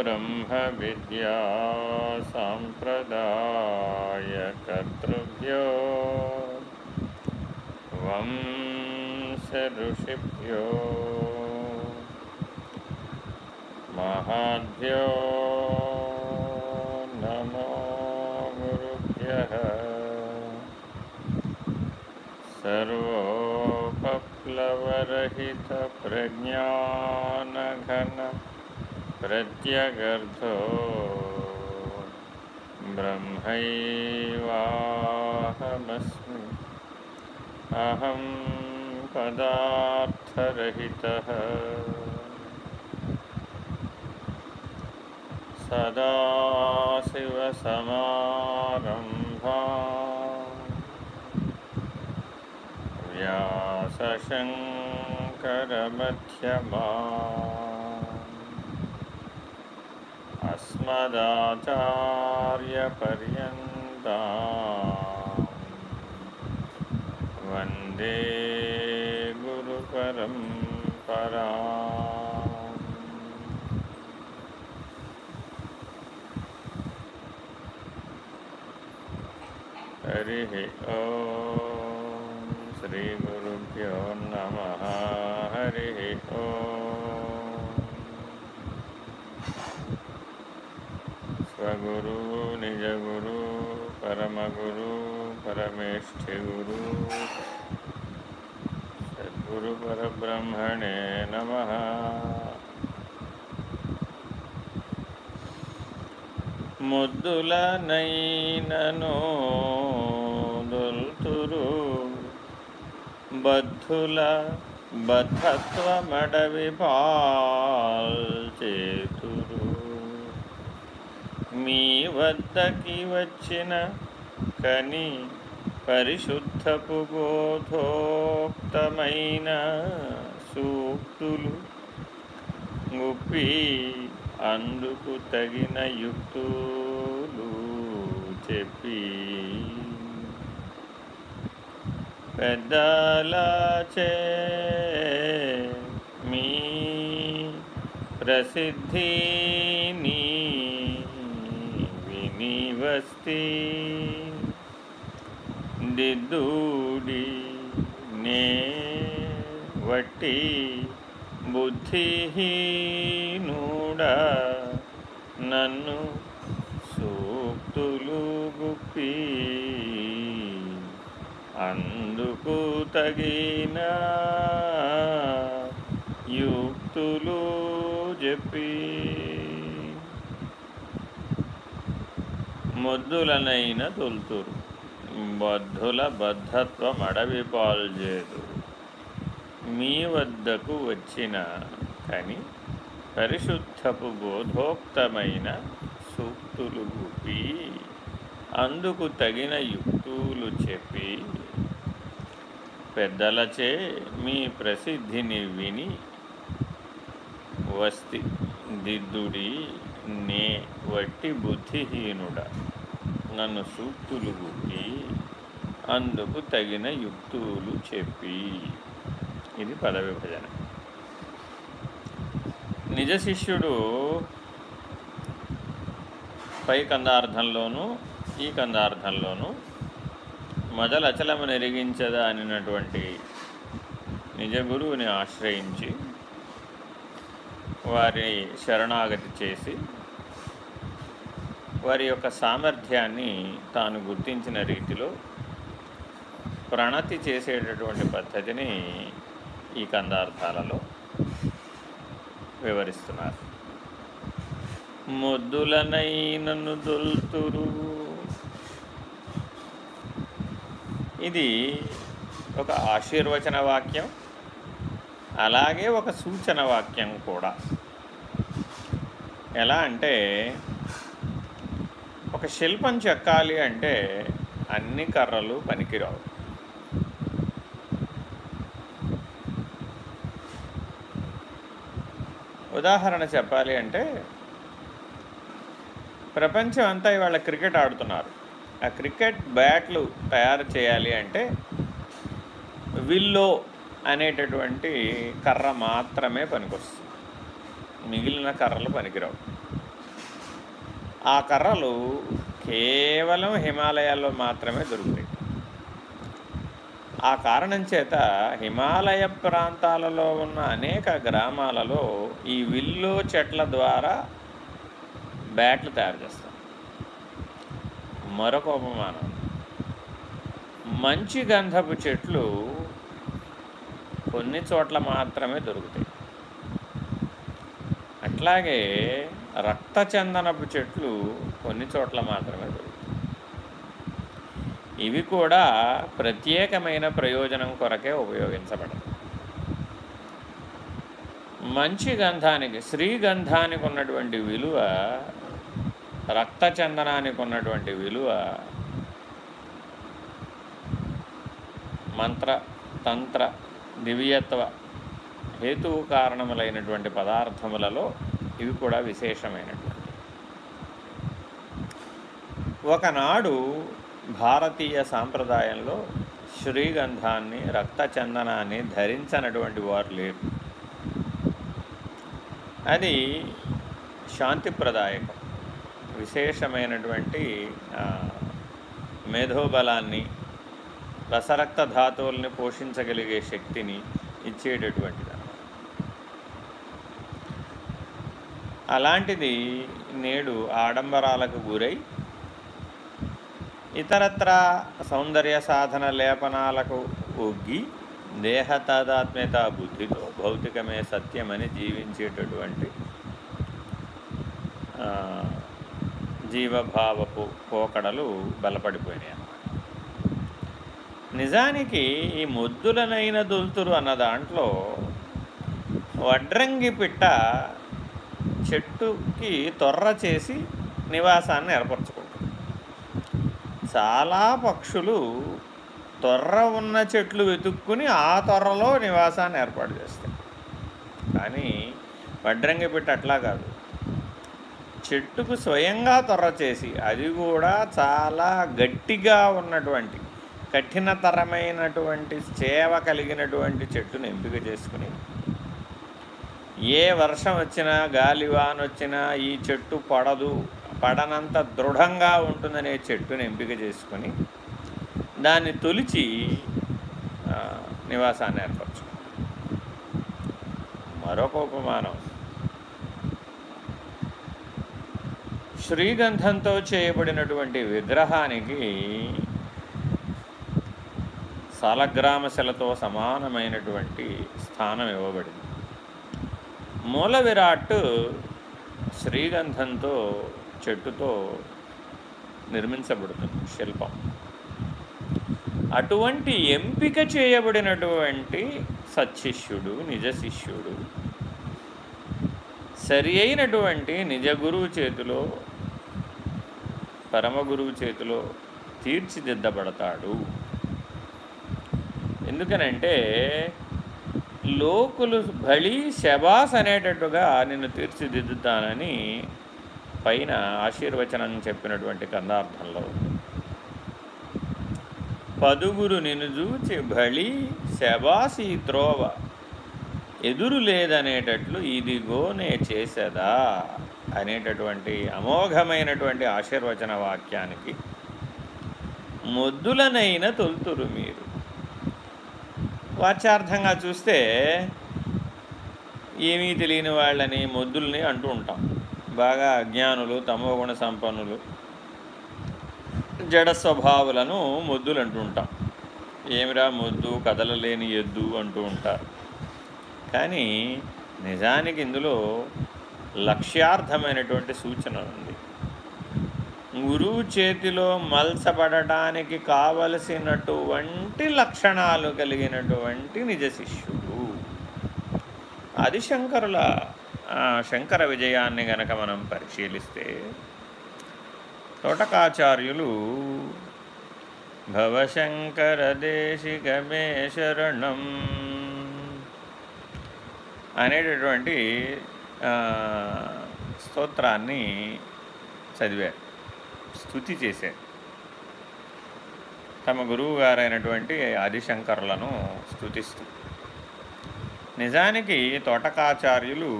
ब्रह्मविद्यासाम्प्रदायकर्तृभ्यो वंशऋषिभ्यो महाभ्यो नमो गुरुभ्यः सर्वोपप्लवरहितप्रज्ञानघन प्रत्यगर्थो ब्रह्मैवाहमस्मि। अहं पदार्थरहितः। सदाशिवसमारम्भा व्यासशङ्करमध्यमा। अस्मदाचार्यपर्यन्ता वंदे गुरुपरं परा हरिः ओ స్వగురు నిజగురు పరమగురు పరమేష్ఠి గురు సద్గురు పరబ్రహ్మణే నమ. ముద్దులనైనను దొల్తురు. బద్ధుల బద్ధత్వమడవి పాల్ చేతు మీ వద్దకి వచ్చిన కని పరిశుద్ధపు బోధోక్తమైన సూక్తులు గుప్పి అందుకు తగిన యుక్తులు చెప్పి పెద్దలాచే మీ ప్రసిద్ధిని నీ వస్తి దిద్దుడి నే వట్టి బుద్ధిహీనుడా నన్ను సూక్తులు గుప్పి అందుకు తగిన యుక్తులు చెప్పి మొద్దులనైన తొలుతురు. బద్ధుల బద్ధత్వం అడవి పాల్చేదు మీ వద్దకు వచ్చిన కని పరిశుద్ధపు బోధోక్తమైన సూక్తులు గుపి అందుకు తగిన యుక్తులు చెప్పి పెద్దలచే మీ ప్రసిద్ధిని విని వస్తి దిద్దుడి నే వట్టి బుద్ధిహీనుడ నన్ను సూక్తులు గుట్టి అందుకు తగిన యుక్తులు చెప్పి. ఇది పదవిభజన. నిజ శిష్యుడు పై కందార్థంలోనూ ఈ కందార్థంలోనూ మొదలచలము నెరిగించదా అనినటువంటి నిజ గురువుని ఆశ్రయించి వారి శరణాగతి చేసి వారి యొక్క సామర్థ్యాన్ని తాను గుర్తించిన రీతిలో ప్రణతి చేసేటటువంటి పద్ధతిని ఈ కందార్థాలలో వివరిస్తున్నారు. మొద్దులనైనను దొల్తురు. ఇది ఒక ఆశీర్వచన వాక్యం. అలాగే ఒక సూచన వాక్యం కూడా. ఎలా అంటే ఒక శిల్పం చెక్కాలి అంటే అన్ని కర్రలు పనికిరావు. ఉదాహరణ చెప్పాలి అంటే ప్రపంచం అంతా ఇవాళ క్రికెట్ ఆడుతున్నారు. ఆ క్రికెట్ బ్యాట్లు తయారు చేయాలి అంటే విల్లో అనేటటువంటి కర్ర మాత్రమే పనికొస్తుంది. మిగిలిన కర్రలు పనికిరావు. ఆ కర్రలు కేవలం హిమాలయాల్లో మాత్రమే దొరుకుతాయి. ఆ కారణం చేత హిమాలయ ప్రాంతాలలో ఉన్న అనేక గ్రామాలలో ఈ విల్లు చెట్ల ద్వారా బ్యాట్లు తయారు చేస్తారు. మరొక ఉపమానం. మంచి గంధపు చెట్లు కొన్ని చోట్ల మాత్రమే దొరుకుతాయి. అట్లాగే రక్తచందనపు చెట్లు కొన్ని చోట్ల మాత్రమే దొరుకుతాయి. ఇవి కూడా ప్రత్యేకమైన ప్రయోజనం కొరకే ఉపయోగించబడతాయి. మంచి గంధానికి శ్రీగంధానికి ఉన్నటువంటి విలువ రక్తచందనానికి ఉన్నటువంటి విలువ మంత్ర తంత్ర దివ్యత్వ హేతు కారణములైనటువంటి పదార్థములలో ఇవి కూడా విశేషమైనటువంటి. ఒకనాడు భారతీయ సాంప్రదాయంలో శ్రీగంధాన్ని రక్తచందనాన్ని ధరించనటువంటి వారు లేరు. అది శాంతిప్రదాయకం. విశేషమైనటువంటి మేధోబలాన్ని రసరక్త ధాతువుల్ని పోషించగలిగే శక్తిని ఇచ్చేటటువంటిది అలాంటిది నేడు ఆడంబరాలకు గురై ఇతరత్ర సౌందర్య సాధన లేపనాలకు ఒగ్గి దేహ తాదాత్మ్యత బుద్ధితో భౌతికమే సత్యమని జీవించేటటువంటి జీవభావపు పోకడలు బలపడిపోయినాయి నిజానికి ఈ ముద్దులనైన దొల్తురు అన్న దాంట్లో వడ్రంగి పిట్ట చెట్టుకి తొర్ర చేసి నివాసాన్ని ఏర్పరచుకుంటుంది. చాలా పక్షులు తొర్ర ఉన్న చెట్లు వెతుక్కుని ఆ తొర్రలో నివాసాన్ని ఏర్పాటు చేస్తాయి. కానీ వడ్రంగి పిట్ట అట్లా కాదు. చెట్టుకు స్వయంగా తొర్ర చేసి అది కూడా చాలా గట్టిగా ఉన్నటువంటి కఠినతరమైనటువంటి సేవ కలిగినటువంటి చెట్టును ఎంపిక చేసుకుని ఏ వర్షం వచ్చినా గాలివాన్ వచ్చినా ఈ చెట్టు పడదు పడనంత దృఢంగా ఉంటుందనే చెట్టుని ఎంపిక చేసుకొని దాన్ని తొలిచి నివాసాన్ని ఏర్పరచు మరొక ఉపమానం. శ్రీగంధంతో చేయబడినటువంటి విగ్రహానికి సాలగ్రామశలతో సమానమైనటువంటి స్థానం ఇవ్వబడింది. మూల విరాట్ శ్రీగంధంతో చెట్టుతో నిర్మించబడుతుంది శిల్పం. అటువంటి ఎంపిక చేయబడినటువంటి సత్శిష్యుడు నిజ శిష్యుడు సరి అయినటువంటి నిజ గురువు చేతిలో పరమగురువు చేతిలో తీర్చిదిద్దబడతాడు. ఎందుకనంటే లోకులు బలి శబాస్ అనేటట్టుగా నిన్ను తీర్చిదిద్దుతానని పైన ఆశీర్వచనం చెప్పినటువంటి కందార్థంలో పదుగురు నిన్ను చూచి బలి శబాసి త్రోవ ఎదురు లేదనేటట్లు ఇదిగోనే చేసేదా అనేటటువంటి అమోఘమైనటువంటి ఆశీర్వచన వాక్యానికి మొద్దులనైన తొలుతురు మీరు. వాచ్యార్థంగా చూస్తే ఏమీ తెలియని వాళ్ళని మొద్దుల్ని అంటూ ఉంటాం. బాగా అజ్ఞానులు తమోగుణ సంపన్నులు జడ స్వభావులను మొద్దులు అంటూ ఉంటాం. ఏమిరా మొద్దు? కదలలేని ఎద్దు అంటూ ఉంటారు. కానీ నిజానికి ఇందులో లక్ష్యార్థమైనటువంటి సూచన ఉంది. గురువు చేతిలో మల్సపడటానికి కావలసినటువంటి లక్షణాలు కలిగినటువంటి నిజ శిష్యుడు. అది శంకరుల శంకర విజయాన్ని గనక మనం పరిశీలిస్తే తోటకాచార్యులు భవశంకర దేశికమే శరణం అనేటటువంటి స్తోత్రాన్ని చదివారు. స్థుతి చేశారు తమ గురువు గారైనటువంటి ఆదిశంకరులను స్థుతిస్తూ. నిజానికి తోటకాచార్యులు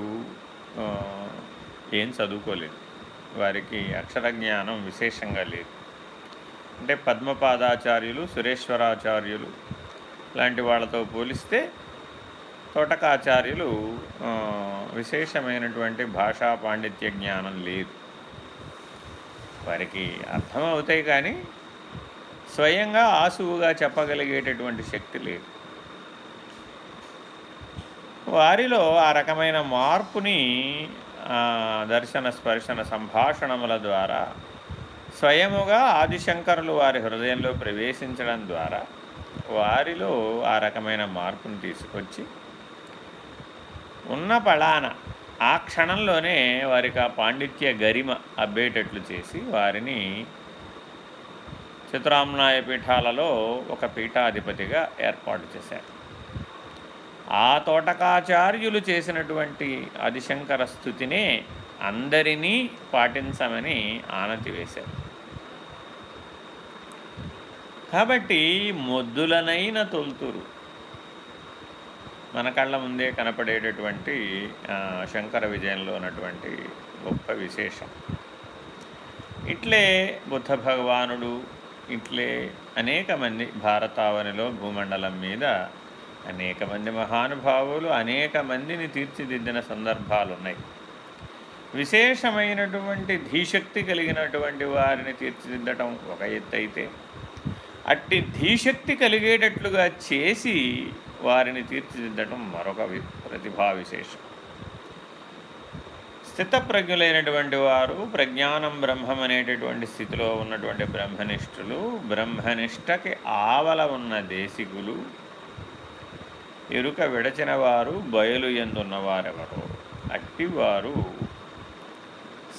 ఏం చదువుకోలేదు. వారికి అక్షర జ్ఞానం విశేషంగా లేదు. అంటే పద్మపాదాచార్యులు సురేశ్వరాచార్యులు లాంటి వాళ్ళతో పోలిస్తే తోటకాచార్యులు విశేషమైనటువంటి భాషా పాండిత్య జ్ఞానం లేదు. వారికి అర్థమవుతాయి కానీ స్వయంగా ఆసువుగా చెప్పగలిగేటటువంటి శక్తి లేదు. వారిలో ఆ రకమైన మార్పుని దర్శన స్పర్శన సంభాషణముల ద్వారా స్వయముగా ఆదిశంకరులు వారి హృదయంలో ప్రవేశించడం ద్వారా వారిలో ఆ రకమైన మార్పును తీసుకొచ్చి ఉన్న పళాన ఆ క్షణంలోనే వారికి ఆ పాండిత్య గరిమ అబ్బేటట్లు చేసి వారిని చిత్రామ్నాయ పీఠాలలో ఒక పీఠాధిపతిగా ఏర్పాటు చేశారు. ఆ తోటకాచార్యులు చేసినటువంటి ఆదిశంకర స్థుతినే అందరినీ పాటించమని ఆనతి వేశారు. కాబట్టి మొద్దులనైన తొలుతురు మన కళ్ళ ముందే కనపడేటటువంటి శంకర విజయంలో ఉన్నటువంటి గొప్ప విశేషం. ఇట్లే బుద్ధ భగవానుడు ఇట్లే అనేక మంది భారతావనిలో భూమండలం మీద అనేక మంది మహానుభావులు అనేక మందిని తీర్చిదిద్దిన సందర్భాలు ఉన్నాయి విశేషమైనటువంటి ధీశక్తి కలిగినటువంటి వారిని తీర్చిదిద్దటం ఒక ఎత్తు అయితే అట్టి ధీశక్తి కలిగేటట్లుగా చేసి వారిని తీర్చిదిద్దటం మరొక ప్రతిభా విశేషం. స్థితప్రజ్ఞులైనటువంటి వారు ప్రజ్ఞానం బ్రహ్మం అనేటటువంటి స్థితిలో ఉన్నటువంటి బ్రహ్మనిష్ఠులు బ్రహ్మనిష్టకి ఆవల ఉన్న దేశికులు ఎరుక విడచిన వారు బయలు ఎందున్నవారెవరో అట్టివారు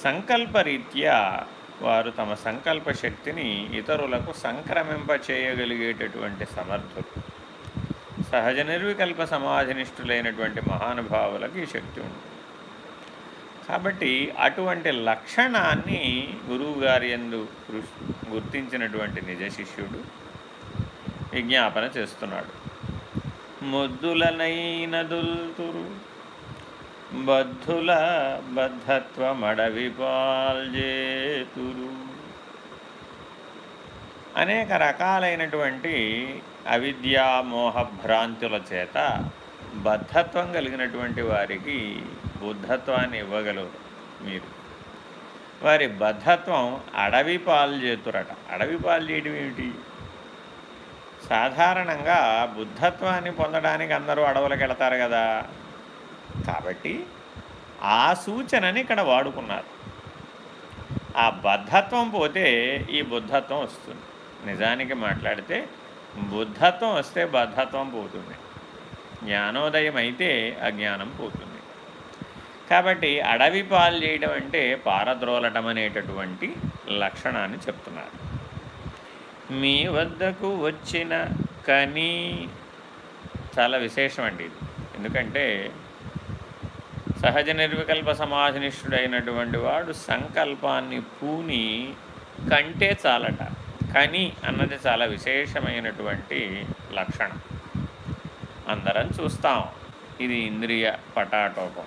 సంకల్పరీత్యా వారు తమ సంకల్ప శక్తిని ఇతరులకు సంక్రమింప చేయగలిగేటటువంటి సమర్థులు. సహజ నిర్వికల్ప సమాధినిష్ఠులైనటువంటి మహానుభావులకు ఈ శక్తి ఉంటుంది. కాబట్టి అటువంటి లక్షణాన్ని గురువుగారి ఎందు గుర్తించినటువంటి నిజ శిష్యుడు విజ్ఞాపన చేస్తున్నాడు. ముద్దులనైనదుల్తురు బద్ధుల బద్ధత్వమడవిపాల్జేతురు అనేక రకాలైనటువంటి అవిద్యామోహభ్రాంతుల చేత బద్ధత్వం కలిగినటువంటి వారికి బుద్ధత్వాన్ని ఇవ్వగలరు మీరు. వారి బద్ధత్వం అడవి పాలు చేతురట. అడవి పాలు చేయడం ఏమిటి? సాధారణంగా బుద్ధత్వాన్ని పొందడానికి అందరూ అడవులకు వెళతారు కదా. కాబట్టి ఆ సూచనని ఇక్కడ వాడుకున్నారు. ఆ బద్ధత్వం పోతే ఈ బుద్ధత్వం వస్తుంది. నిజానికి మాట్లాడితే బుద్ధత్వం వస్తే బద్ధత్వం పోతుంది. జ్ఞానోదయం అయితే అజ్ఞానం పోతుంది. కాబట్టి అడవి పాలు చేయడం అంటే పారద్రోలటం అనేటటువంటి లక్షణాన్ని చెప్తున్నారు. మీ వద్దకు వచ్చిన కనీ చాలా విశేషం అండి ఇది. ఎందుకంటే సహజ నిర్వికల్ప సమాధినిష్ఠుడైనటువంటి వాడు సంకల్పాన్ని పూని కంటే చాలట. కని అన్నది చాలా విశేషమైనటువంటి లక్షణం. అందరం చూస్తాం ఇది ఇంద్రియ పటాటోపం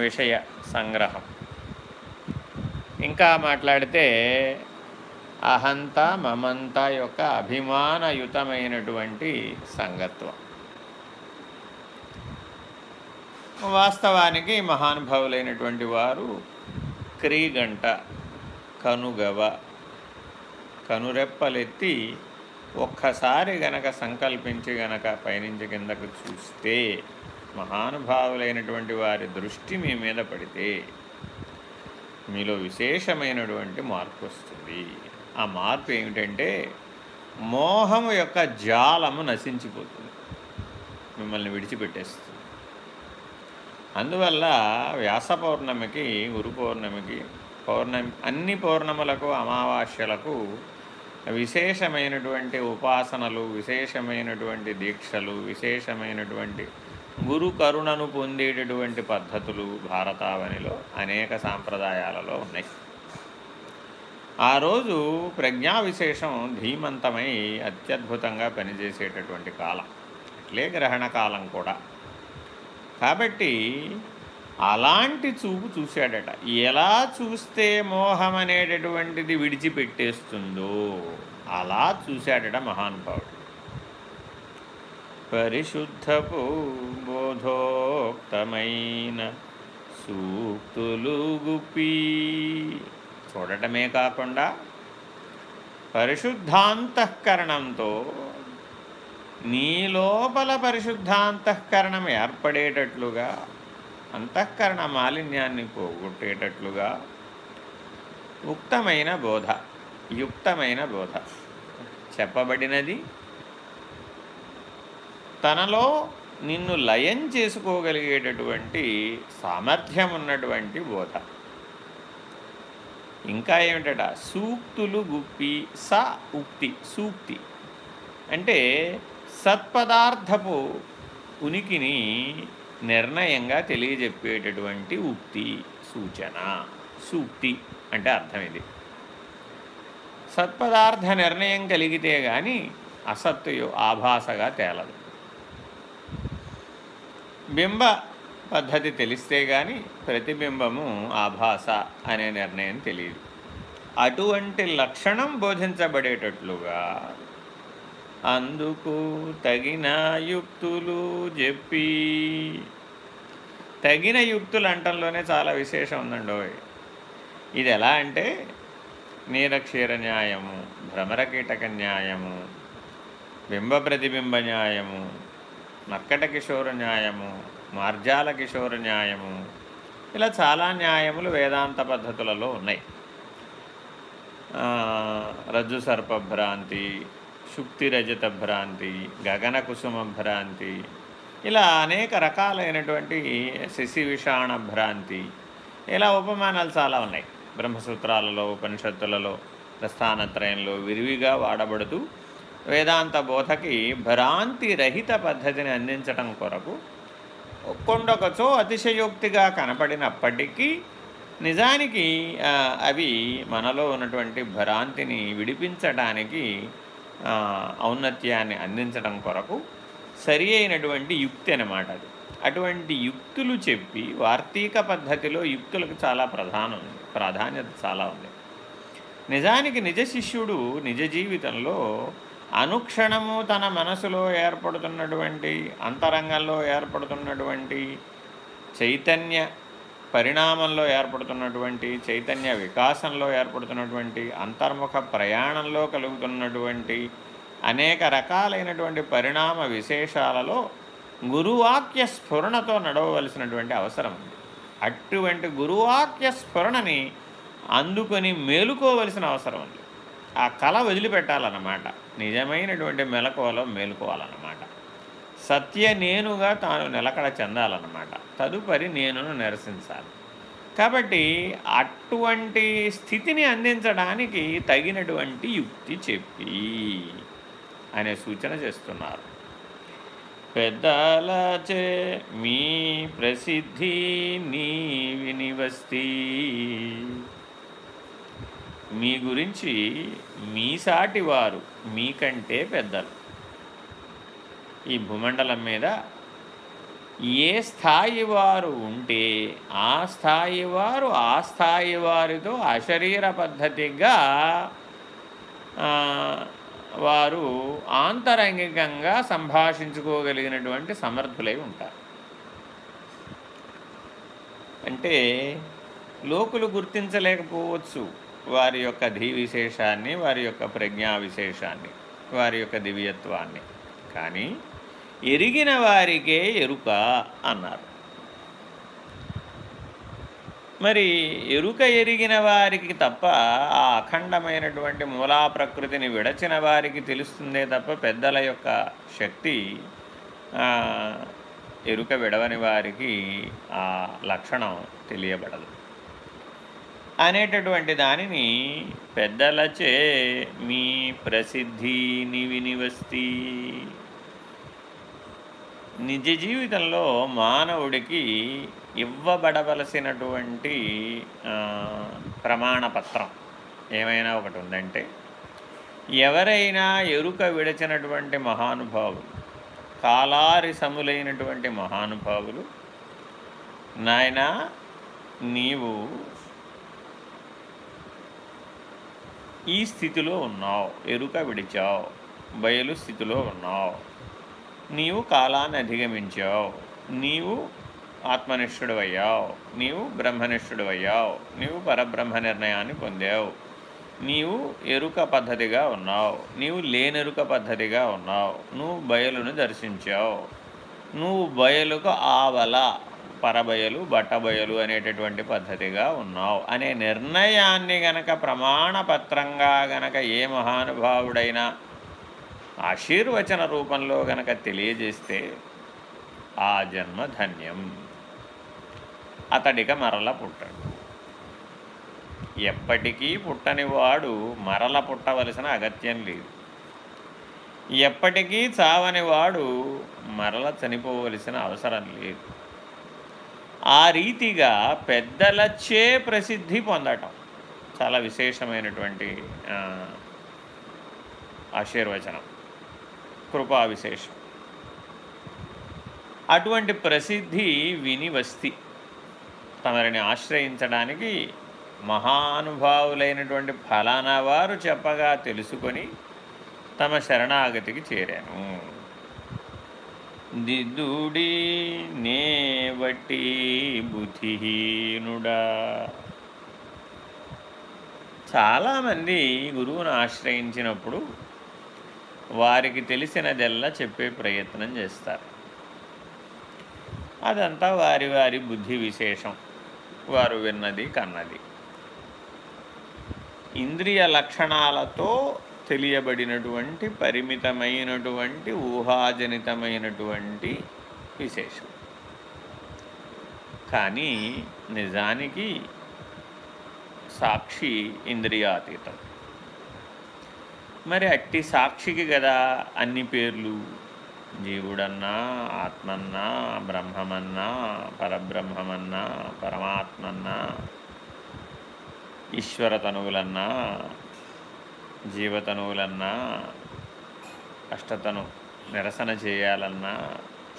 విషయ సంగ్రహం. ఇంకా మాట్లాడితే అహంత మమంత యొక్క అభిమానయుతమైనటువంటి సంగత్వం. వాస్తవానికి మహానుభావులైనటువంటి వారు క్రీగంట కనుగవ కనురెప్పలెత్తి ఒక్కసారి గనక సంకల్పించి గనక పైనుంచి కిందకు చూస్తే మహానుభావులైనటువంటి వారి దృష్టి మీ మీద పడితే మీలో విశేషమైనటువంటి మార్పు వస్తుంది. ఆ మార్పు ఏమిటంటే మోహము యొక్క జాలము నశించిపోతుంది. మిమ్మల్ని విడిచిపెట్టేస్తుంది. అందువల్ల వ్యాస పౌర్ణమికి గురు పౌర్ణమికి పౌర్ణమి అన్ని పౌర్ణములకు అమావాస్యలకు విశేషమైనటువంటి ఉపాసనలు విశేషమైనటువంటి దీక్షలు విశేషమైనటువంటి గురు కరుణను పొందేటటువంటి పద్ధతులు భారతావనిలో అనేక సాంప్రదాయాలలో ఉన్నాయి. ఆ రోజు ప్రజ్ఞా విశేషం ధీమంతమై అత్యద్భుతంగా పనిచేసేటటువంటి కాలం. అట్లే గ్రహణ కాలం కూడా. కాబట్టి అలాంటి చూపు చూశాడట. ఎలా చూస్తే మోహం అనేటటువంటిది విడిచిపెట్టేస్తుందో అలా చూశాడట మహానుభావుడు. పరిశుద్ధపు బోధోక్తమైన సూక్తులు గుప్పి. చూడటమే కాకుండా పరిశుద్ధాంతఃకరణంతో నీ లోపల పరిశుద్ధాంతఃకరణం ఏర్పడేటట్లుగా అంతఃకరణ మాలిన్యాన్ని పోగొట్టేటట్లుగా ఉక్తమైన బోధ యుక్తమైన బోధ. చెప్పబడినది తనలో నిన్ను లయం చేసుకోగలిగేటటువంటి సామర్థ్యం ఉన్నటువంటి బోధ. ఇంకా ఏమిటట? సూక్తులు గుప్పి స ఉక్తి సూక్తి. అంటే సత్పదార్థపు ఉనికిని నిర్ణయంగా తెలియజెప్పేటటువంటి ఉక్తి సూచన. సూక్తి అంటే అర్థం ఇది. సత్పదార్థ నిర్ణయం కలిగితే కానీ అసత్తు ఆభాసగా తేలదు. బింబ పద్ధతి తెలిస్తే కానీ ప్రతిబింబము ఆభాస అనే నిర్ణయం తెలియదు. అటువంటి లక్షణం బోధించబడేటట్లుగా అందుకు తగిన యుక్తులు చెప్పి. తగిన యుక్తులు అంటంలోనే చాలా విశేషం ఉందండి ఇది ఎలా అంటే నీరక్షీర న్యాయము భ్రమరకీటక న్యాయము బింబ ప్రతిబింబ న్యాయము నక్కట కిషోర న్యాయము మార్జాల కిషోర న్యాయము ఇలా చాలా న్యాయములు వేదాంత పద్ధతులలో ఉన్నాయి. రజ్జు సర్పభ్రాంతి శుక్తి రజత భ్రాంతి గగన కుసుమ భ్రాంతి ఇలా అనేక రకాలైనటువంటి శశి విషాణ భ్రాంతి ఇలా ఉపమానాలు చాలా ఉన్నాయి. బ్రహ్మసూత్రాలలో ఉపనిషత్తులలో ప్రస్థానత్రయంలో విరివిగా వాడబడుతూ వేదాంత బోధకి భ్రాంతి రహిత పద్ధతిని అందించటం కొరకు కొండొకచో అతిశయోక్తిగా కనపడినప్పటికీ నిజానికి అవి మనలో ఉన్నటువంటి భ్రాంతిని విడిపించడానికి ఔన్నత్యాన్ని అందించడం కొరకు సరి అయినటువంటి యుక్తి అనమాట అది. అటువంటి యుక్తులు చెప్పి వార్తీక పద్ధతిలో యుక్తులకు చాలా ప్రధానం ప్రాధాన్యత చాలా ఉంది. నిజానికి నిజ శిష్యుడు నిజ జీవితంలో అనుక్షణము తన మనసులో ఏర్పడుతున్నటువంటి అంతరంగంలో ఏర్పడుతున్నటువంటి చైతన్య పరిణామంలో ఏర్పడుతున్నటువంటి చైతన్య వికాసంలో ఏర్పడుతున్నటువంటి అంతర్ముఖ ప్రయాణంలో కలుగుతున్నటువంటి అనేక రకాలైనటువంటి పరిణామ విశేషాలలో గురువాక్య స్ఫురణతో నడవవలసినటువంటి అవసరం ఉంది. అటువంటి గురువాక్య స్ఫురణని అందుకొని మేలుకోవలసిన అవసరం ఉంది. ఆ కళ వదిలిపెట్టాలన్నమాట. నిజమైనటువంటి మెలకువలో మేలుకోవాలన్నమాట. సత్య నేనుగా తాను నిలకడ చెందాలన్నమాట. తదుపరి నేనును నిరసించాలి. కాబట్టి అటువంటి స్థితిని అందించడానికి తగినటువంటి యుక్తి చెప్పి అనే సూచన చేస్తున్నారు. పెద్దలచే మీ ప్రసిద్ధి నీ వినివస్తి మీ గురించి మీ సాటి వారు మీకంటే పెద్దలు. ఈ భూమండలం మీద ఏ స్థాయి వారు ఉంటే ఆ స్థాయి వారు ఆ స్థాయి వారితో అశరీర పద్ధతిగా వారు ఆంతరంగికంగా సంభాషించుకోగలిగినటువంటి సమర్థులై ఉంటారు. అంటే లోకులు గుర్తించలేకపోవచ్చు వారి యొక్క ధీ విశేషాన్ని వారి యొక్క ప్రజ్ఞా విశేషాన్ని వారి యొక్క దివ్యత్వాన్ని. కానీ ఎరిగిన వారికే ఎరుక అన్నారు. మరి ఎరుక ఎరిగిన వారికి తప్ప ఆ అఖండమైనటువంటి మూలా ప్రకృతిని విడచిన వారికి తెలుస్తుందే తప్ప పెద్దల యొక్క శక్తి ఎరుక విడవని వారికి ఆ లక్షణం తెలియబడదు. అనేటటువంటి దానిని పెద్దలచే మీ ప్రసిద్ధి నివినివస్తి నిజ జీవితంలో మానవుడికి ఇవ్వబడవలసినటువంటి ప్రమాణపత్రం ఏమైనా ఒకటి ఉందంటే ఎవరైనా ఎరుక విడచినటువంటి మహానుభావులు కాలారి సములైనటువంటి మహానుభావులు నాయన నీవు ఈ స్థితిలో ఉన్నావు ఎరుక విడిచావు బయలు స్థితిలో ఉన్నావు నీవు కాలాన్ని అధిగమించావు. నీవు ఆత్మనిష్ఠుడు అయ్యావు నీవు బ్రహ్మనిష్ఠుడు అయ్యావు నీవు పరబ్రహ్మ నిర్ణయాన్ని పొందావు. నీవు ఎరుక పద్ధతిగా ఉన్నావు. నీవు లేనెరుక పద్ధతిగా ఉన్నావు. నువ్వు బయలును దర్శించావు. నువ్వు బయలుకు ఆవల పరబయలు బట్టబయలు అనేటటువంటి పద్ధతిగా ఉన్నావు. అనే నిర్ణయాన్ని గనక ప్రమాణపత్రంగా గనక ఏ మహానుభావుడైనా ఆశీర్వచన రూపంలో గనక తెలియజేస్తే ఆ జన్మ ధన్యం. అతడిక మరల పుట్టడు. ఎప్పటికీ పుట్టని వాడు మరల పుట్టవలసిన అగత్యం లేదు. ఎప్పటికీ చావని వాడు మరల చనిపోవలసిన అవసరం లేదు. ఆ రీతిగా పెద్దలచ్చే ప్రసిద్ధి పొందటం చాలా విశేషమైనటువంటి ఆశీర్వచనం. కృపా విశేషం అటువంటి ప్రసిద్ధి విని వస్తి తమరిని ఆశ్రయించడానికి మహానుభావులైనటువంటి ఫలానా వారు చెప్పగా తెలుసుకొని తమ శరణాగతికి చేరాను. దిద్దుడి నేవటి బుద్ధిహీనుడా. చాలామంది గురువును ఆశ్రయించినప్పుడు వారికి తెలిసినదెల్లా చెప్పే ప్రయత్నం చేస్తారు. అదంతా వారి వారి బుద్ధి విశేషం. వారు విన్నది కన్నది. ఇంద్రియ లక్షణాలతో తెలియబడినటువంటి పరిమితమైనటువంటి ఊహాజనితమైనటువంటి విశేషం. కానీ నిజానికి సాక్షి ఇంద్రియాతీతం. మరి అట్టి సాక్షికి కదా అన్ని పేర్లు. జీవుడన్నా ఆత్మన్నా బ్రహ్మమన్నా పరబ్రహ్మమన్నా పరమాత్మన్నా ఈశ్వరతనువులన్నా జీవతనువులన్నా అష్టతను నిరసన చేయాలన్నా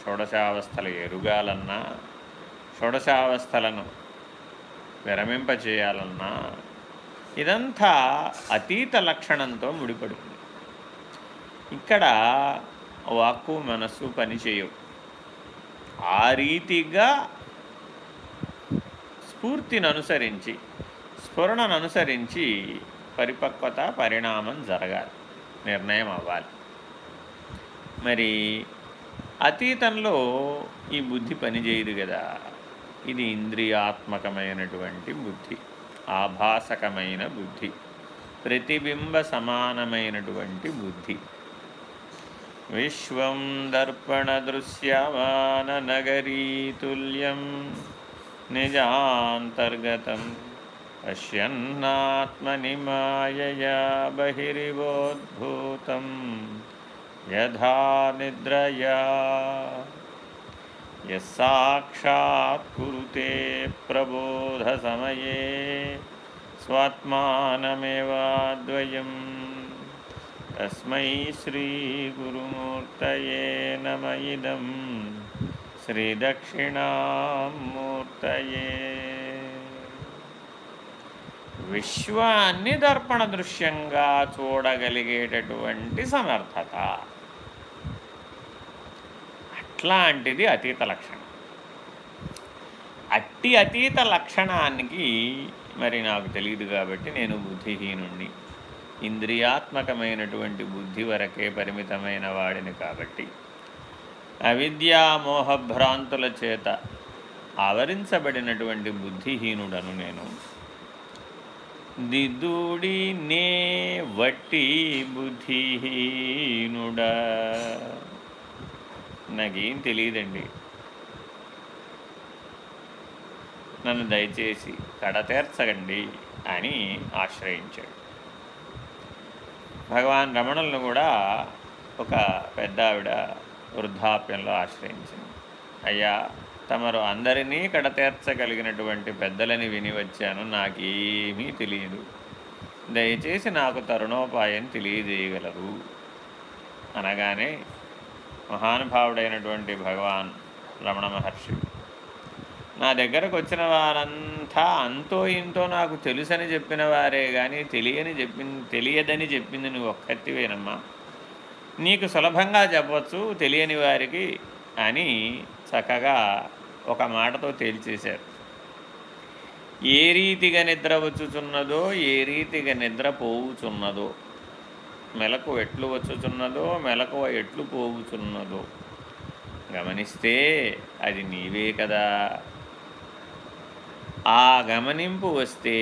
షోడశావస్థలు ఎరుగాలన్నా షోడశావస్థలను విరమింపచేయాలన్నా ఇదంతా అతీత లక్షణంతో ముడిపడుతుంది. ఇక్కడ వాక్కు మనస్సు పనిచేయవు. ఆ రీతిగా స్ఫూర్తిని అనుసరించి స్ఫురణను అనుసరించి పరిపక్వత పరిణామం జరగాలి నిర్ణయం అవ్వాలి. మరి అతీతంలో ఈ బుద్ధి పనిచేయదు కదా ఇది ఇంద్రియాత్మకమైనటువంటి బుద్ధి. ఆభాసకమైన బుద్ధి ప్రతిబింబ సమానమైనటువంటి బుద్ధి. విశ్వం దర్పణ దృశ్యమాననగరీతుల్యం నిజాంతర్గతం పశ్యన్నాత్మని మాయయా బహిరివోద్భూతం యథా నిద్రయా యసాక్షాత్ కురుతే ప్రబోధసమయే స్వాత్మానమేవాద్వయం తస్మై శ్రీగురుమూర్తయే నమ ఇదం శ్రీదక్షిణామూర్తయే విశ్వాన్ని దర్పణ దృశ్యంగా చూడగలిగేటటువంటి సమర్థత। అట్లాంటిది అతీత లక్షణం. అట్టి అతీత లక్షణానికి మరి నాకు తెలియదు కాబట్టి నేను బుద్ధిహీనుణ్ణి. ఇంద్రియాత్మకమైనటువంటి బుద్ధి వరకే పరిమితమైన వాడిని కాబట్టి అవిద్యామోహభ్రాంతుల చేత ఆవరించబడినటువంటి బుద్ధిహీనుడను నేను. దిదుడి నే వట్టి బుద్ధిహీనుడా. నాకేం తెలియదండి నన్ను దయచేసి కడతేర్చగండి అని ఆశ్రయించాడు. భగవాన్ రమణులను కూడా ఒక పెద్ద ఆవిడ వృద్ధాప్యంలో ఆశ్రయించింది. అయ్యా తమరు అందరినీ కడతేర్చగలిగినటువంటి పెద్దలని విని వచ్చాను నాకేమీ తెలియదు దయచేసి నాకు తరుణోపాయం తెలియజేయగలరు. అనగానే మహానుభావుడైనటువంటి భగవాన్ రమణ మహర్షి. నా దగ్గరకు వచ్చిన వారంతా అంతో ఇంతో నాకు తెలుసని చెప్పిన వారే కానీ తెలియని చెప్పింది తెలియదని చెప్పింది నువ్వు ఒక్కతివేనమ్మా నీకు సులభంగా చెప్పవచ్చు తెలియని వారికి అని చక్కగా ఒక మాటతో తేల్చేశారు. ఏ రీతిగా నిద్ర వచ్చుచున్నదో ఏ రీతిగా నిద్ర పోవుచున్నదో మెలకు ఎట్లు వచ్చుచున్నదో మెలకువ ఎట్లు పోగుచున్నదో గమనిస్తే అది నీవే కదా. ఆ గమనింపు వస్తే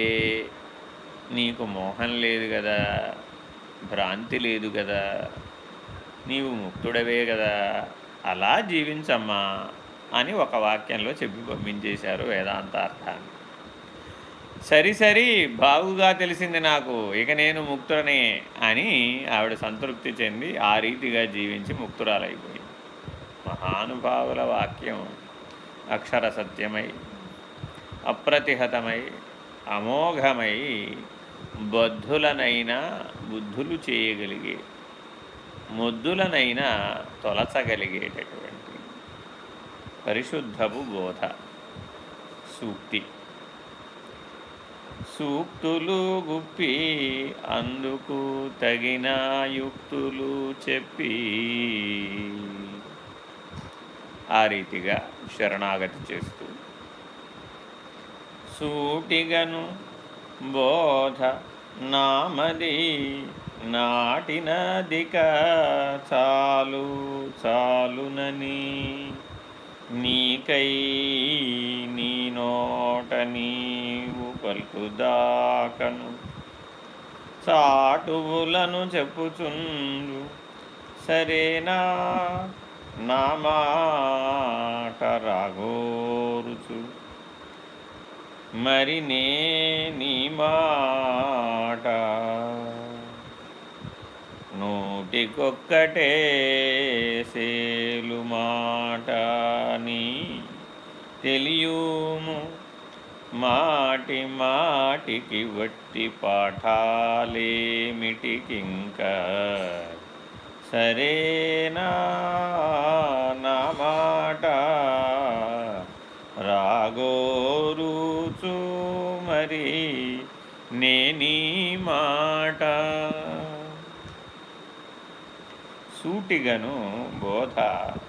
నీకు మోహం లేదు కదా. భ్రాంతి లేదు కదా. నీవు ముక్తుడవే కదా. అలా జీవించమ్మా అని ఒక వాక్యంలో చెప్పి పంపించేశారు వేదాంతార్థాన్ని. సరి సరి బాగుగా తెలిసింది నాకు ఇక నేను ముక్తుడనే అని ఆవిడ సంతృప్తి చెంది ఆ రీతిగా జీవించి ముక్తురాలైపోయింది. మహానుభావుల వాక్యం అక్షర సత్యమై అప్రతిహతమై అమోఘమై బద్ధులనైనా బుద్ధులు చేయగలిగే ముద్దులనైనా తొలచగలిగేటటువంటి పరిశుద్ధపు బోధ సూక్తి. సూక్తులు గుప్పి అందుకు తగిన యుక్తులు చెప్పి ఆ రీతిగా శరణాగతి చేస్తూ సూటిగను బోధ నామది నాటినదిక చాలు చాలునని నీకై నీ నోట నీవు పలుకుదాకను. చాటువులను చెప్పుచుండు సరేనా? నా మాట రాగోరుచు. మరి నే నీ మాట నూటికొక్కటే సేలు మాటని తెలియుము. మాటి మాటికి వట్టి పాఠాలేమిటికింక సరేనా నా మాట రాగోరుచు మరి నేనీ మాట. సూటిగను బోధ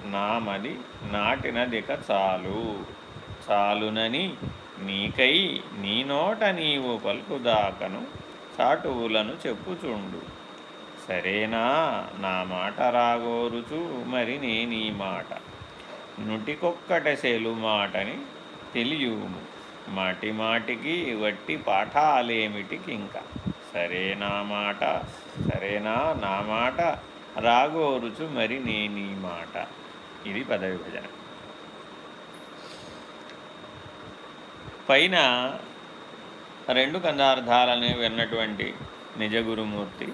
నామది నాటినదిక చాలు. చాలునని నీకై నీ నోట నీవు పలుకుదాకను చాటువులను చెప్పుచుండు. సరేనా నా మాట రాగోరుచు మరి నేనీ మాట. నుటికొక్కట సెలు మాటని తెలియుము. మాటి మాటికి వట్టి పాఠాలేమిటికి ఇంకా సరేనా మాట సరేనా నా మాట రాగోరుచు మరి నేనీ మాట. ఇది పదవిభజన. పైన రెండు కందార్థాలని విన్నటువంటి నిజగురుమూర్తి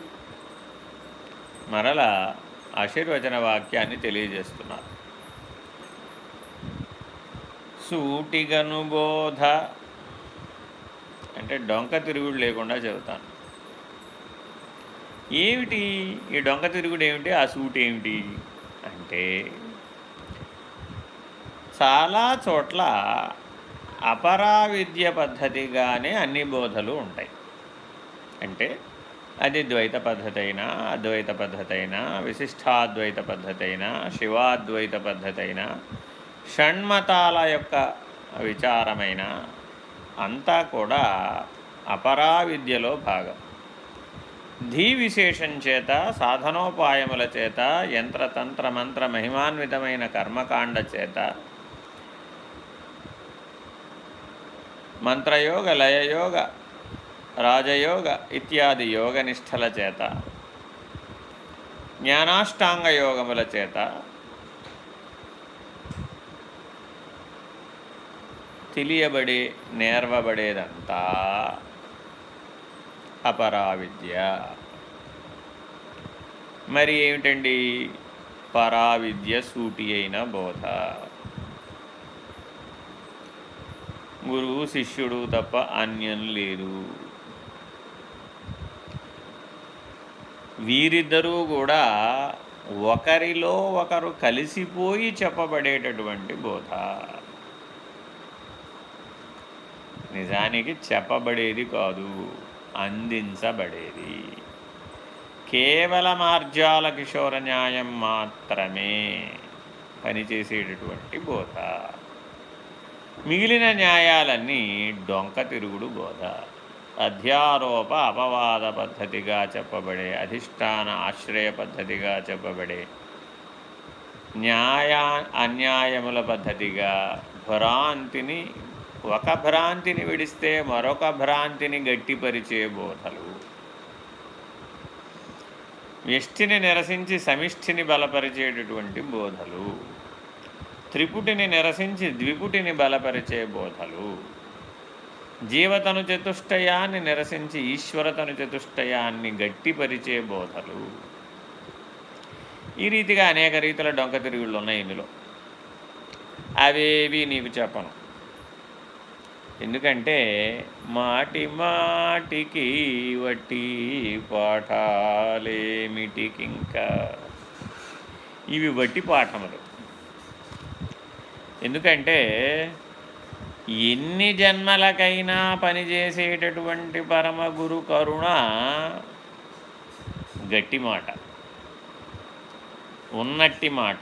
మరల ఆశీర్వచన వాక్యాన్ని తెలియజేస్తున్నారు. సూటిగనుబోధ అంటే అంటే డొంక తిరుగుడు లేకుండా చెబుతాను. ఏమిటి ఈ డొంక తిరుగుడు ఏమిటి? ఆ సూట్ ఏమిటి? అంటే చాలా చోట్ల అపరావిద్య పద్ధతిగానే అన్ని బోధలు ఉంటాయి. అంటే అది ద్వైత పద్ధతి అయినా అద్వైత పద్ధతి అయినా విశిష్టాద్వైత పద్ధతి అయినా శివాద్వైత పద్ధతి అయినా షణ్మతాల యొక్క విచారమైన అంతా కూడా అపరావిద్యలో భాగం. ధీ విశేషం చేత సాధనోపాయముల చేత యంత్రతంత్ర మంత్ర మహిమాన్వితమైన కర్మకాండ చేత మంత్రయోగ లయయోగ రాజయోగ ఇత్యాది యోగనిష్టల చేత. జ్ఞానాష్టాంగ యోగముల చేత. తెలియబడి నేర్వబడేదంతా అపరావిద్య. మరి ఏమిటండి? పరావిద్య సూటి అయిన బోధ. గురువు శిష్యుడు తప్ప అన్యం లేదు వీరిద్దరూ కూడా ఒకరిలో ఒకరు కలిసిపోయి చెప్పబడేటటువంటి బోధ. నిజానికి చెప్పబడేది కాదు అందించబడేది. కేవల మార్జాల కిషోర న్యాయం మాత్రమే పనిచేసేటటువంటి బోధ. మిగిలిన న్యాయాలన్నీ డొంక తిరుగుడు బోధ అధ్యారోప అపవాద పద్ధతిగా చెప్పబడే అధిష్టాన ఆశ్రయ పద్ధతిగా చెప్పబడే న్యాయ అన్యాయముల పద్ధతిగా భ్రాంతిని ఒక భ్రాంతిని విడిస్తే మరొక భ్రాంతిని గట్టిపరిచే బోధలు. వ్యష్టిని నిరసించి సమిష్టిని బలపరిచేటటువంటి బోధలు. త్రిపుటిని నిరసించి ద్విపుటిని బలపరిచే బోధలు జీవతను చతుష్టయాన్ని నిరసించి ఈశ్వరతను చతుష్టయాన్ని గట్టిపరిచే బోధలు ఈ రీతిగా అనేక రీతుల డొంక తిరుగుళ్ళు ఉన్నాయి ఇందులో. అవేవి నీకు చెప్పను. ఎందుకంటే మాటి మాటికి వట్టి పాఠాలేమిటికింకా? ఇవి వట్టి పాఠములు. ఎందుకంటే ఎన్ని జన్మలకైనా పనిచేసేటటువంటి పరమ గురు కరుణ గట్టి మాట. ఉన్నట్టి మాట.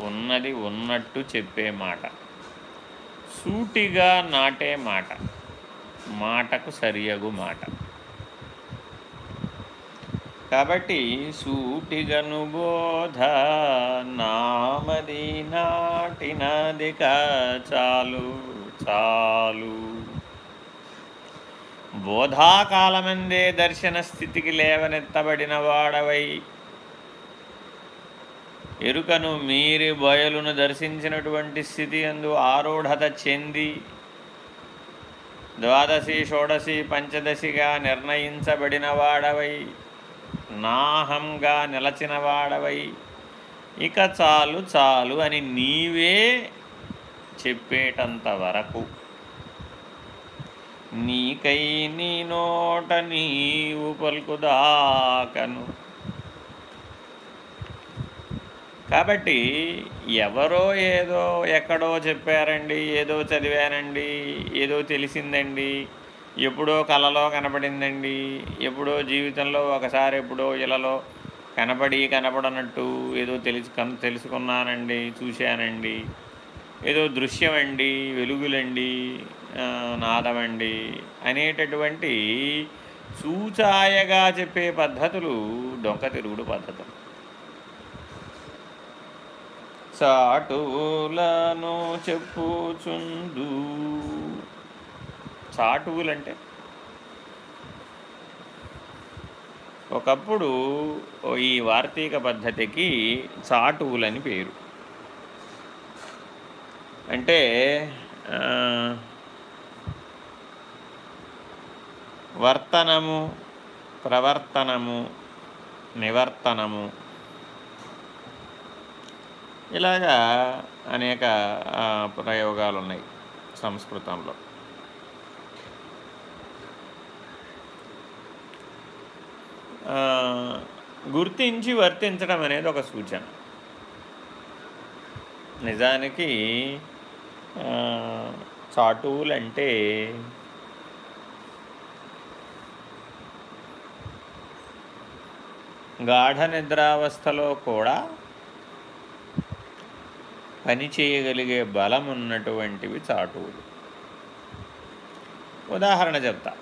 ఉన్నది ఉన్నట్టు చెప్పే మాట. సూటిగా నాటే మాట. మాటకు సరియగు మాట. కాబట్టి సూటిగనుబోధ నామది నాటినదిక చాలు చాలు. బోధాకాలమందే దర్శన స్థితికి లేవనెత్తబడిన వాడవై. ఎరుకను మీరి బయలును దర్శించినటువంటి స్థితి అందు ఆరూఢత చెంది ద్వాదశి షోడశి పంచదశిగా నిర్ణయించబడిన వాడవై. నాహంగా నిలచిన వాడవై. ఇక చాలు చాలు అని నీవే చెప్పేటంత వరకు. నీకై నీ నోట నీవు పలుకుదాకను. కాబట్టి ఎవరో ఏదో ఎక్కడో చెప్పారండి ఏదో చదివానండి ఏదో తెలిసిందండి. ఎప్పుడో కలలో కనపడిందండి. ఎప్పుడో జీవితంలో ఒకసారి ఎప్పుడో ఇలలో కనపడి కనపడనట్టు ఏదో తెలుసు తెలుసుకున్నానండి చూశానండి. ఏదో దృశ్యమండి వెలుగులండి నాదమండి అనేటటువంటి సూచాయగా చెప్పే పద్ధతులు డొంక తిరుగుడు పద్ధతులు. సాటులను చెప్పుచుందు చాటువులంటే? ఒకప్పుడు ఈ వార్తీక పద్ధతికి చాటువులని పేరు. అంటే వర్తనము ప్రవర్తనము నివర్తనము ఇలాగా అనేక ప్రయోగాలు ఉన్నాయి సంస్కృతంలో. గుర్తించి వర్తించడం అనేది ఒక సూచన. నిజానికి చాటువులంటే గాఢ నిద్రావస్థలో కూడా పని చేయగలిగే బలం ఉన్నటువంటివి చాటువులు. ఉదాహరణ చెప్తా.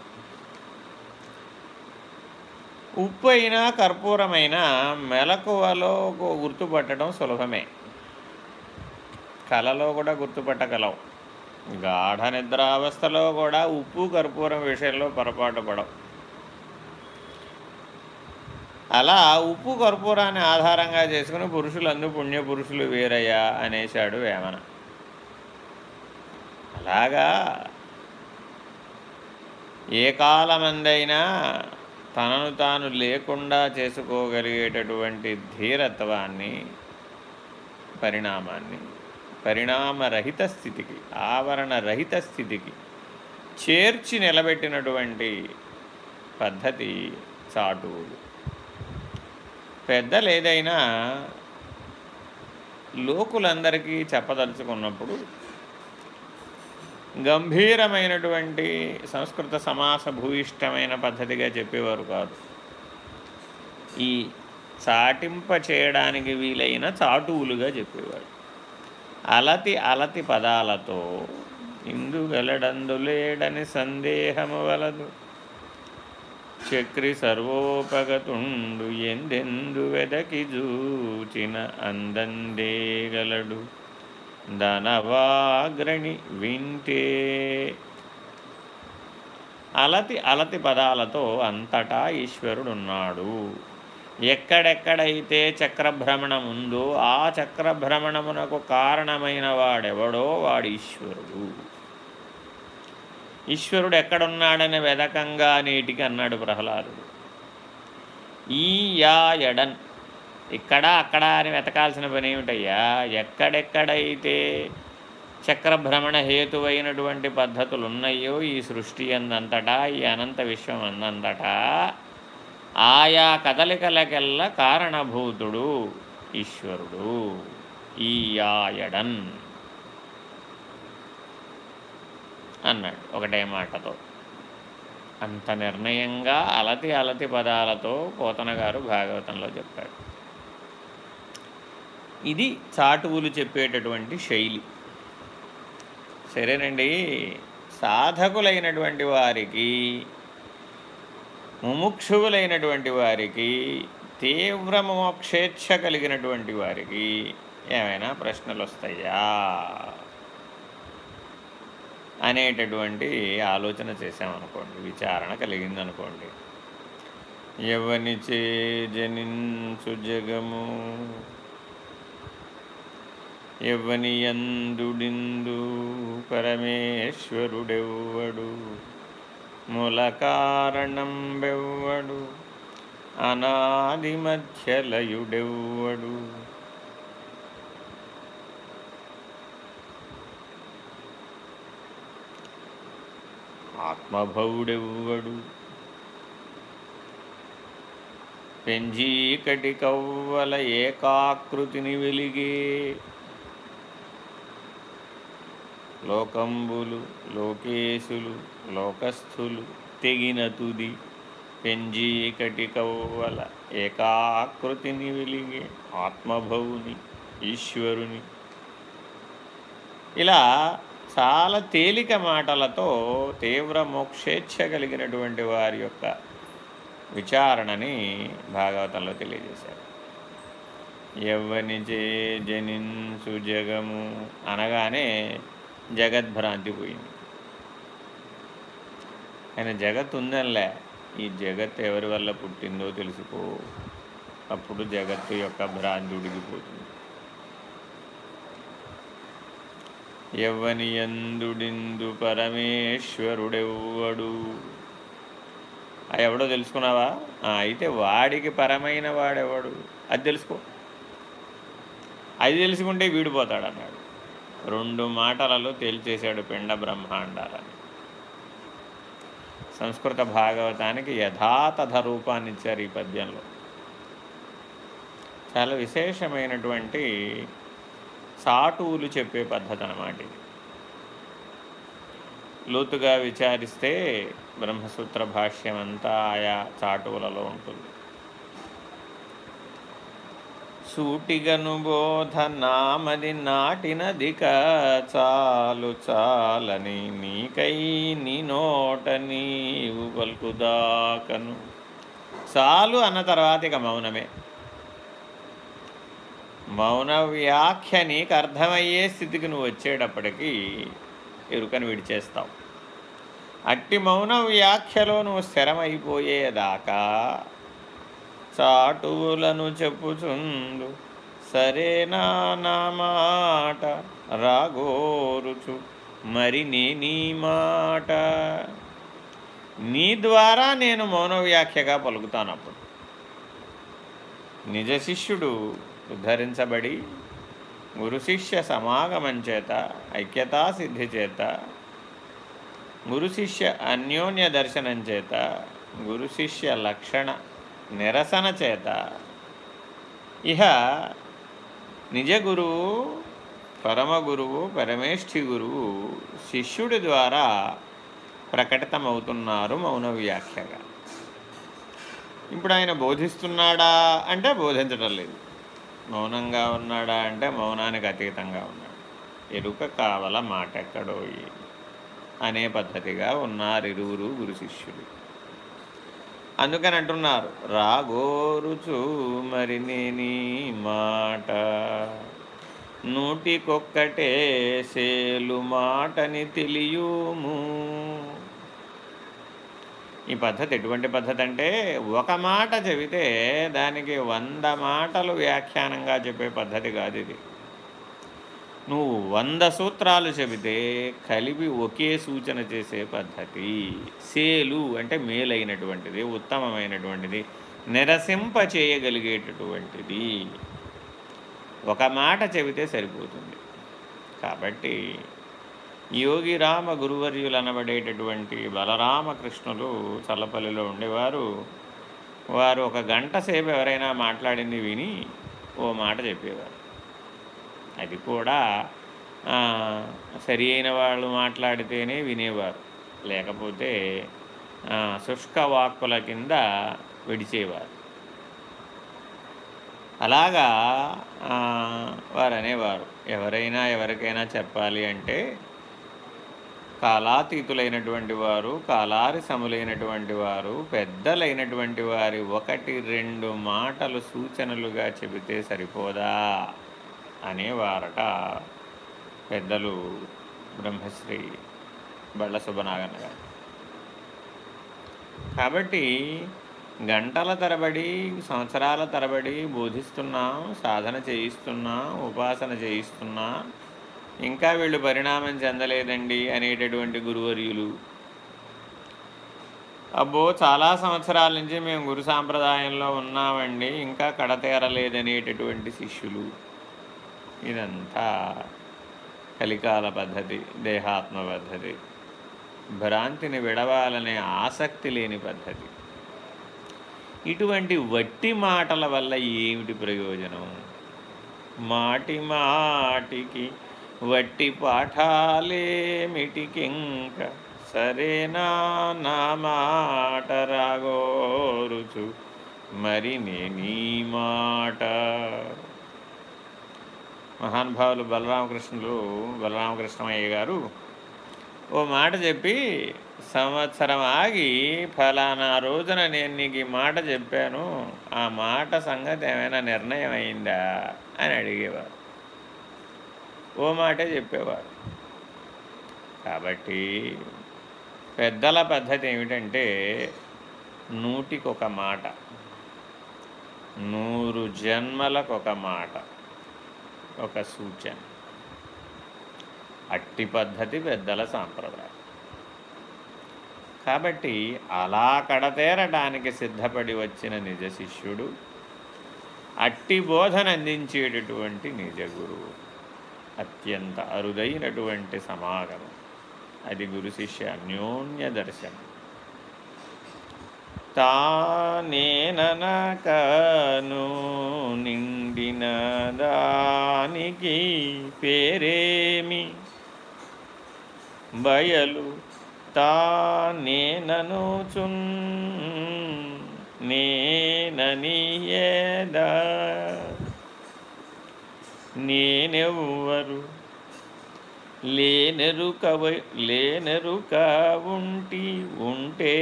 ఉప్పు అయినా కర్పూరమైనా మెలకువలో గుర్తుపట్టడం సులభమే. కలలో కూడా గుర్తుపట్టగలవు గాఢ నిద్రావస్థలో కూడా ఉప్పు కర్పూరం విషయంలో పొరపాటు పడవు. అలా ఉప్పు కర్పూరాన్ని ఆధారంగా చేసుకుని పురుషులందు పుణ్య పురుషులు వేరయ్యా అనేశాడు వేమన. అలాగా ఏ కాలమందైనా తనను తాను లేకుండా చేసుకోగలిగేటటువంటి ధీరత్వాన్ని పరిణామాన్ని పరిణామరహిత స్థితికి ఆవరణ రహిత స్థితికి చేర్చి నిలబెట్టినటువంటి పద్ధతి చాటువులు. పెద్దలు ఏదైనా లోకులందరికీ చెప్పదలుచుకున్నప్పుడు గంభీరమైనటువంటి సంస్కృత సమాస భూయిష్టమైన పద్ధతిగా చెప్పేవారు కాదు. ఈ చాటింప చేయడానికి వీలైన చాటువులుగా చెప్పేవాడు అలతి అలతి పదాలతో ఇందుగలడందులేడని సందేహము వలదు. చక్రి సర్వోపగతుండు ఎందెందు వెదకి జూచిన అందందేగలడు ధనవాగ్రణి వింటే. అలతి అలతి పదాలతో అంతటా ఈశ్వరుడున్నాడు. ఎక్కడెక్కడైతే చక్రభ్రమణం ఉందో ఆ చక్రభ్రమణమునకు కారణమైన వాడెవడో వాడు ఈశ్వరుడు. ఈశ్వరుడు ఎక్కడున్నాడని వెదకంగా నేటికి అన్నాడు ప్రహ్లాదుడు. ఈ యా ఎడన్ ఇక్కడ అక్కడ అని వెతకాల్సిన పని ఏమిటయ్యా? ఎక్కడెక్కడైతే చక్రభ్రమణ హేతువైనటువంటి పద్ధతులు ఉన్నాయో ఈ సృష్టి అందంతటా ఈ అనంత విశ్వం అందంతటా ఆయా కదలికలకెల్లా కారణభూతుడు ఈశ్వరుడు ఈయాయడన్ అన్నాడు ఒకటే మాటతో. అంత నిర్ణయంగా అలతి అలతి పదాలతో పోతన గారు భాగవతంలో చెప్పాడు. ఇది చాటువులు చెప్పేటటువంటి శైలి. సరేనండి సాధకులైనటువంటి వారికి ముముక్షువులైనటువంటి వారికి తీవ్ర మోక్షేచ్ఛ కలిగినటువంటి వారికి ఏమైనా ప్రశ్నలు వస్తాయా అనేటటువంటి ఆలోచన చేసామనుకోండి విచారణ కలిగిందనుకోండి. ఎవనిచే జనించు జగము? ఎవ్వనియందుడిందు పరమేశ్వరుడెవ్వడు? మూల కారణం బెవ్వడు అనాది మధ్యలయుడెవ్వడు ఆత్మభౌడెవ్వడు? పెంజీకటి కవ్వల ఏకాకృతిని వెలిగే లోకంబులు లోకేశులు లోకస్థులు తెగిన తుది పెంజీకటి కవ్వల ఏకాకృతిని వెలిగే ఆత్మభవుని ఈశ్వరుని. ఇలా చాలా తేలిక మాటలతో తీవ్ర మోక్షేచ్ఛ కలిగినటువంటి వారి యొక్క విచారణని భాగవతంలో తెలియజేశారు. ఎవ్వనిచే జనిన్సు జగము అనగానే జగద్భ్రాంతి పోయింది. ఆయన జగత్ ఉందనిలే ఈ జగత్ ఎవరి వల్ల పుట్టిందో తెలుసుకో. అప్పుడు జగత్తు యొక్క భ్రాంతి ఉడిగిపోతుంది ఎవ్వని ఎందుడిందు పరమేశ్వరుడెవ్వడు? ఎవడో తెలుసుకున్నావా? అయితే వాడికి పరమైన వాడెవడు? అది తెలుసుకో. అది తెలుసుకుంటే వీడిపోతాడు అన్నాడు రెండు మాటలలో తేల్చేశాడు పిండ బ్రహ్మాండాలని. సంస్కృత భాగవతానికి యథాతథ రూపాన్ని ఇచ్చారు ఈ పద్యంలో. చాలా విశేషమైనటువంటి సాటువులు చెప్పే పద్ధతి అన్నమాట ఇది. లోతుగా విచారిస్తే బ్రహ్మసూత్ర భాష్యం అంతా ఆయా చాటువులలో ఉంటుంది. సూటిగను బోధ నామది నాటినదిక చాలు చాలని నీకై నీ నోట నీవు పలుకుదాకను. చాలు అన్న తర్వాత ఇక మౌనమే. మౌన వ్యాఖ్య నీకు అర్థమయ్యే స్థితికి నువ్వు వచ్చేటప్పటికీ ఎరుకను విడిచేస్తావు. అట్టి మౌన వ్యాఖ్యలో నువ్వు స్థిరమైపోయేదాకా చాటువులను చెప్పుచుండు. సరేనా నా మాట రాగోరుచు. మరి నీ మాట. నీ ద్వారా నేను మౌనవ్యాఖ్యగా పలుకుతాను అప్పుడు. నిజ శిష్యుడు ఉద్ధరించబడి గురు శిష్య సమాగమం చేత ఐక్యతా సిద్ధి చేత గురు శిష్య అన్యోన్య దర్శనం చేత గురు శిష్య లక్షణ నిరసన చేత. ఇహ నిజ గురువు పరమ గురువు పరమేష్ఠి గురువు శిష్యుడి ద్వారా ప్రకటితమవుతున్నారు మౌన వ్యాఖ్యగా. ఇప్పుడు ఆయన బోధిస్తున్నాడా అంటే బోధించడం లేదు. మౌనంగా ఉన్నాడా అంటే మౌనానికి అతీతంగా ఉన్నాడు. ఎరుక కావల మాటెక్కడోయి? అనే పద్ధతిగా ఉన్నారు ఇరువురు గురు శిష్యుడు అందుకని అంటున్నారు రాగోరుచు మరి నేని మాట. నూటికొక్కటే సేలు మాటని తెలియము. ఈ పద్ధతి ఎటువంటి పద్ధతి అంటే ఒక మాట చెబితే దానికి వంద మాటలు వ్యాఖ్యానంగా చెప్పే పద్ధతి కాదు ఇది. నువ్వు వంద సూత్రాలు చెబితే కలిపి ఒకే సూచన చేసే పద్ధతి. సేలు అంటే మేలైనటువంటిది ఉత్తమమైనటువంటిది నిరసింప చేయగలిగేటటువంటిది. ఒక మాట చెబితే సరిపోతుంది. కాబట్టి యోగి రామ గురువర్యులు అనబడేటటువంటి బలరామకృష్ణులు చల్లపల్లిలో ఉండేవారు. వారు ఒక గంట సేపు ఎవరైనా మాట్లాడింది విని ఓ మాట చెప్పేవారు. అది కూడా సరి అయిన వాళ్ళు మాట్లాడితేనే వినేవారు. లేకపోతే శుష్క వాక్కుల కింద విడిచేవారు. అలాగా వారు అనేవారు ఎవరైనా ఎవరికైనా చెప్పాలి అంటే కాలాతీతులైనటువంటి వారు కాలారి సములైనటువంటి వారు పెద్దలైనటువంటి వారి ఒకటి రెండు మాటలు సూచనలుగా చెబితే సరిపోదా? అనేవారట పెద్దలు బ్రహ్మశ్రీ బళ్ళ సుబ్బనాగన్న గారు. కాబట్టి గంటల తరబడి సంవత్సరాల తరబడి బోధిస్తున్నాం సాధన చేయిస్తున్నాం ఉపాసన చేయిస్తున్నా ఇంకా వీళ్ళు పరిణామం చెందలేదండి అనేటటువంటి గురువర్యులు. అబ్బో చాలా సంవత్సరాల నుంచి మేము గురు సాంప్రదాయంలో ఉన్నామండి ఇంకా కడతేరలేదనేటటువంటి శిష్యులు. ఇదంతా కలికాల పద్ధతి దేహాత్మ పద్ధతి. భ్రాంతిని విడవాలనే ఆసక్తి లేని పద్ధతి. ఇటువంటి వట్టి మాటల వల్ల ఏమిటి ప్రయోజనం? మాటి మాటికి వట్టి పాఠాలేమిటికింక సరేనా నా మాట రాగోరుచు మరి నేనీ మాట. మహానుభావులు బలరామకృష్ణులు బలరామకృష్ణమయ్య గారు ఓ మాట చెప్పి సంవత్సరం ఆగి ఫలానా రోజున నేను నీకు ఈ మాట చెప్పాను. ఆ మాట సంగతి ఏమైనా నిర్ణయం అయిందా అని అడిగేవారు. ఓ మాటే చెప్పేవారు. కాబట్టి పెద్దల పద్ధతి ఏమిటంటే నూటికి ఒక మాట నూరు జన్మలకు ఒక మాట. ఒక సూచన. అట్టి పద్ధతి పెద్దల సాంప్రదాయం. కాబట్టి అలా కడతేరడానికి సిద్ధపడి వచ్చిన నిజ శిష్యుడు అట్టి బోధన అందించేటటువంటి నిజ గురువు అత్యంత అరుదైనటువంటి సమాగమం. అది గురు శిష్య అన్యోన్య దర్శనం. తానేననకను నిండిన దానికి పేరేమి? బయలు తానేననుచున్ నేననియేదా నేనెవ్వరు లేనెరుకవ లేనెరుక ఉంటి ఉంటే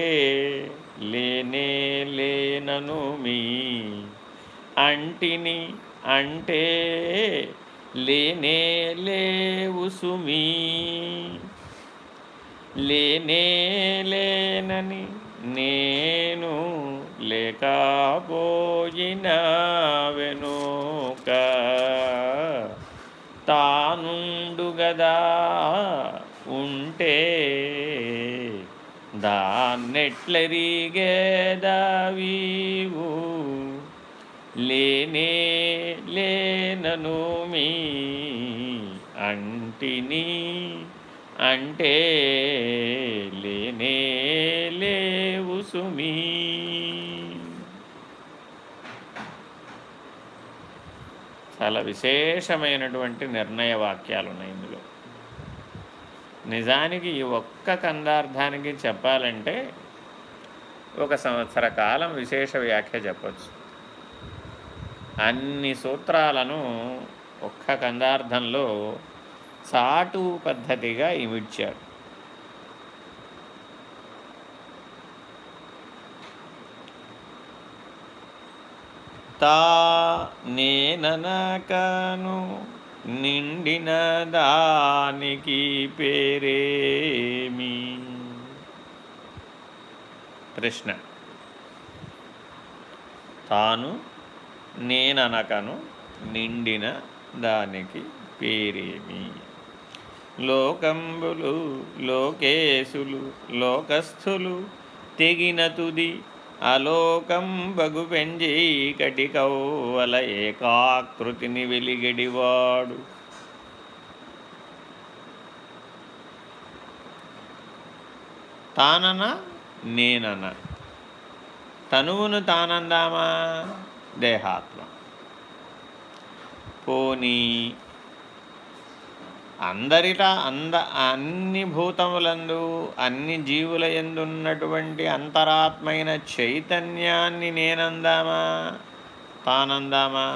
లేనే లేనను మీ అంటిని అంటే లేనే లేవు సుమీ. లేనే లేనని నేను లేకపోయిన వెనుక తానుండు గదా ఉంటే దాన్నెట్లరిగేదావీవు? లేనే లేనను మీ అంటిని అంటే లేనే లేవు సుమీ. చాలా విశేషమైనటువంటి నిర్ణయ వాక్యాలు ఉన్నాయి ఇందులో. నిజానికి ఈ ఒక్క కందార్థానికి చెప్పాలంటే ఒక సంవత్సర కాలం విశేష వ్యాఖ్య చెప్పచ్చు. అన్ని సూత్రాలను ఒక్క కందార్థంలో సాటు పద్ధతిగా ఇమిడ్చాడు. తా నేననకను నిండిన దానికి పేరేమి? ప్రశ్న తాను నేననకను నిండిన దానికి పేరేమి? లోకంబులు లోకేశులు లోకస్థులు తెగిన తుది అలోకం బగు పెంజీ కటికౌవల ఏకాకృతిని వెలిగడివాడు. తానన? నేనన? తనువును తానందామా? దేహాత్మ పోనీ అందరిట అంద అన్ని భూతములందు అన్ని జీవుల ఎందున్నటువంటి అంతరాత్మైన చైతన్యాన్ని నేనందామా తానందామా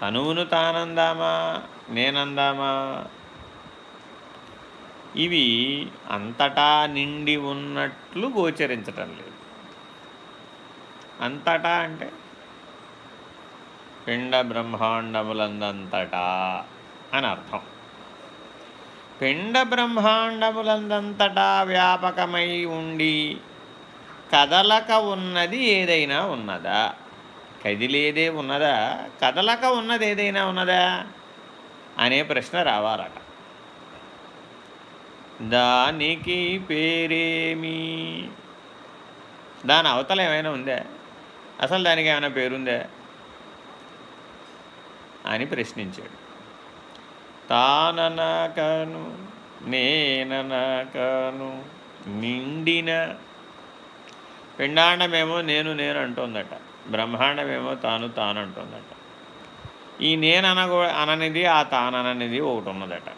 తనువును తానందామా నేనందామా ఇవి అంతటా నిండి ఉన్నట్లు గోచరించటం లేదు అంతటా అంటే? పిండ బ్రహ్మాండములందంతటా అని అర్థం పిండ బ్రహ్మాండములందంతటా వ్యాపకమై ఉండి కదలక ఉన్నది ఏదైనా ఉన్నదా? కదిలేదే ఉన్నదా? కదలక ఉన్నది ఏదైనా ఉన్నదా? అనే ప్రశ్న రావాలట. దానికి పేరేమి? దాని అవతల ఏమైనా ఉందా? అసలు దానికి ఏమైనా పేరుందా? అని ప్రశ్నించాడు. తాననాకను నేననాకను నిండిన పిండాండమేమో నేను నేను అంటుందట. బ్రహ్మాండమేమో తాను తాను అంటుందట. ఈ నేను అననిది ఆ తానననిది ఒకటి ఉన్నదట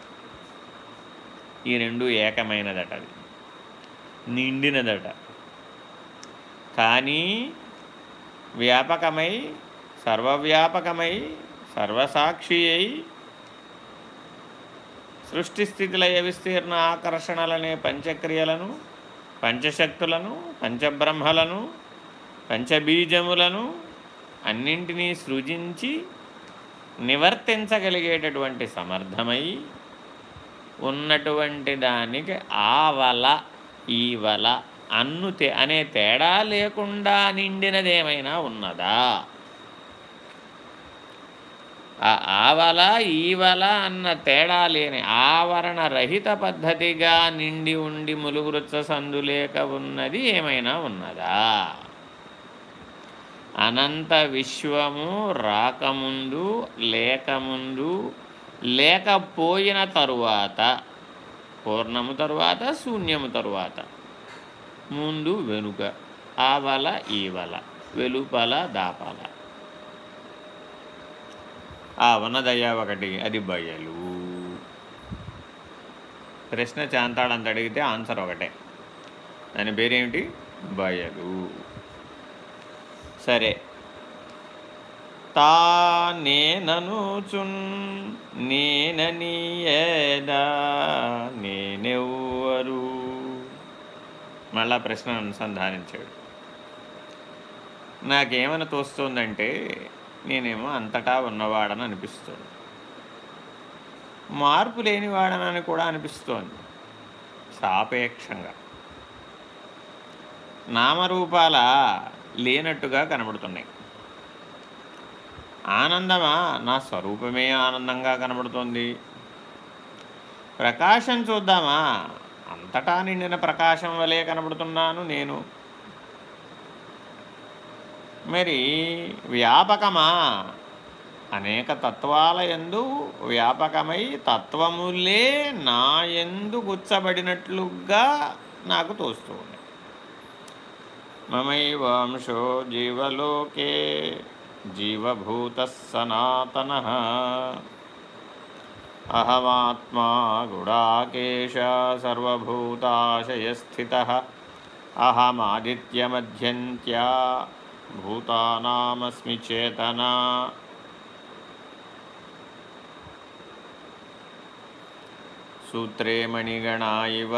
ఈ రెండు ఏకమైనదట అది. నిండినదట. కానీ వ్యాపకమై సర్వవ్యాపకమై సర్వసాక్షి అయి సృష్టి విస్తీర్ణ ఆకర్షణలనే పంచక్రియలను పంచశక్తులను పంచబ్రహ్మలను పంచబీజములను అన్నింటినీ సృజించి నివర్తించగలిగేటటువంటి సమర్థమై ఉన్నటువంటి దానికి ఆవల ఈవల అన్ను అనే తేడా లేకుండా నిండినదేమైనా ఉన్నదా? ఆ ఆవల ఈవల అన్న తేడా లేని ఆవరణ రహిత పద్ధతిగా నిండి ఉండి ములుగురుచ్చ సందు లేక ఉన్నది ఏమైనా ఉన్నదా? అనంత విశ్వము రాకముందు లేకముందు లేకపోయిన తరువాత పూర్ణము తరువాత శూన్యము తరువాత. ముందు వెనుక. ఆవల ఈవల వెలుపల దాపల. ఆ ఉన్నదయ ఒకటి అది బయలు. ప్రశ్న చాంతాడంత అడిగితే ఆన్సర్ ఒకటే. దాని పేరేమిటి? బయలు. సరే. తా నేననుచున్ నేననియేదా నేనెవ్వరు మళ్ళా ప్రశ్న అనుసంధానించాడు. నాకేమని తోస్తుందంటే నేనేమో అంతటా ఉన్నవాడని అనిపిస్తుంది. మార్పు లేనివాడనని కూడా అనిపిస్తోంది. సాపేక్షంగా. నామరూపాల లేనట్టుగా కనబడుతున్నాయి. ఆనందమా? నా స్వరూపమే ఆనందంగా కనబడుతోంది. ప్రకాశం చూద్దామా? అంతటా నిండిన ప్రకాశం వలె కనబడుతున్నాను నేను. మరి వ్యాపకమా? అనేక తత్వాల ఎందు వ్యాపకమై తత్వములే నా ఎందు గుచ్చబడినట్లుగా నాకు తోస్తూ మమై మమైవాంశో జీవలోకే జీవభూత సనాతన. అహమాత్మా గుడాకేశ సర్వభూతాశయస్థిత అహమాదిత్యమధ్యంత్యా భూతానామస్మి చేతనా సూత్రే మణిగణ ఇవ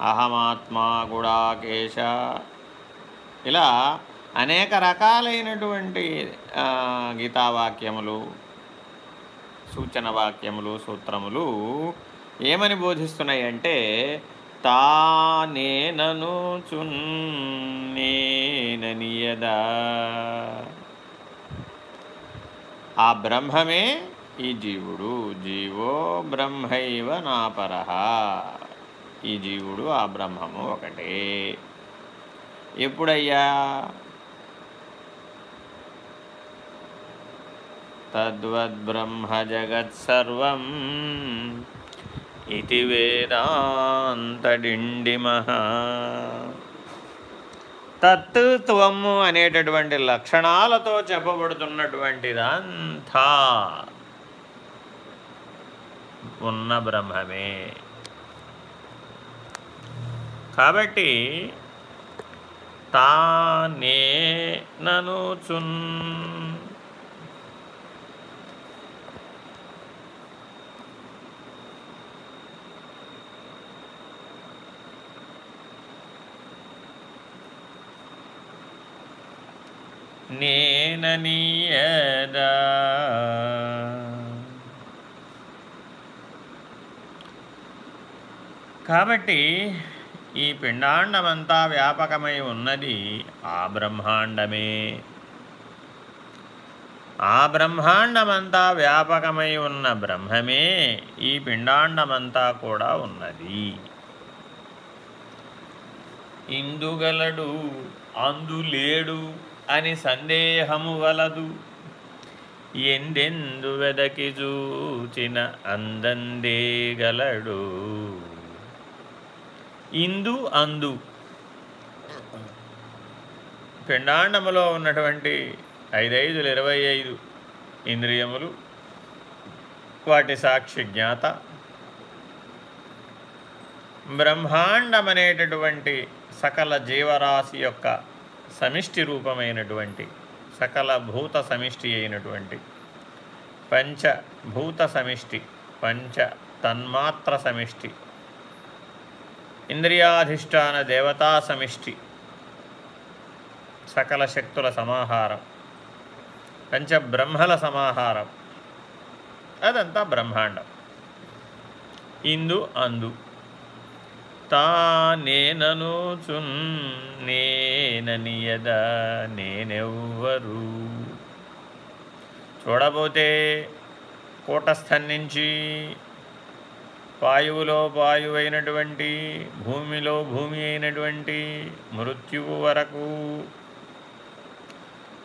అహమాత్మా గుడాకేశ ఇలా అనేక రకాలైనటువంటి గీతావాక్యములు సూచన వాక్యములు సూత్రములు ఏమని బోధిస్తున్నాయి అంటే తానేనను చున్నేననియదా ఆ బ్రహ్మమే ఈ జీవుడు జీవో బ్రహ్మైవ నాపర ఈ జీవుడు ఆ బ్రహ్మము ఒకటే. ఎప్పుడయ్యా? తద్వద్బ్రహ్మ జగత్సర్వం ఇది వేదాంతడిండిమహ తత్వము అనేటటువంటి లక్షణాలతో చెప్పబడుతున్నటువంటిదంతా ఉన్న బ్రహ్మమే. కాబట్టి తానే ననుచున్ నేననీయదా? కాబట్టి ఈ పిండాండమంతా వ్యాపకమై ఉన్నది ఆ బ్రహ్మాండమే. ఆ బ్రహ్మాండమంతా వ్యాపకమై ఉన్న బ్రహ్మమే ఈ పిండాండమంతా కూడా ఉన్నది. ఇందుగలడు అందులేడు అని సందేహము వలదు. ఎందెందు వెదకి చూచిన అందందేగలడు ఇందు అందు. పిండాండములో ఉన్నటువంటి ఐదైదులు ఇరవై ఐదు ఇంద్రియములు వాటి సాక్షి జ్ఞాత. బ్రహ్మాండమనేటటువంటి సకల జీవరాశి యొక్క సమిష్టి రూపమైనటువంటి సకల భూత సమిష్టి అయినటువంటి పంచభూత సమిష్టి పంచ తన్మాత్ర సమిష్టి ఇంద్రియాధిష్టాన దేవతా సమిష్టి సకల శక్తుల సమాహారం పంచబ్రహ్మల సమాహారం అదంతా బ్రహ్మాండం. ఇందు అందు. తానేననుచున్ నేననియద నేనెవ్వరు. చూడబోతే కూటస్థం నుంచి వాయువులో వాయువైనటువంటి భూమిలో భూమి అయినటువంటి మృత్యువు వరకు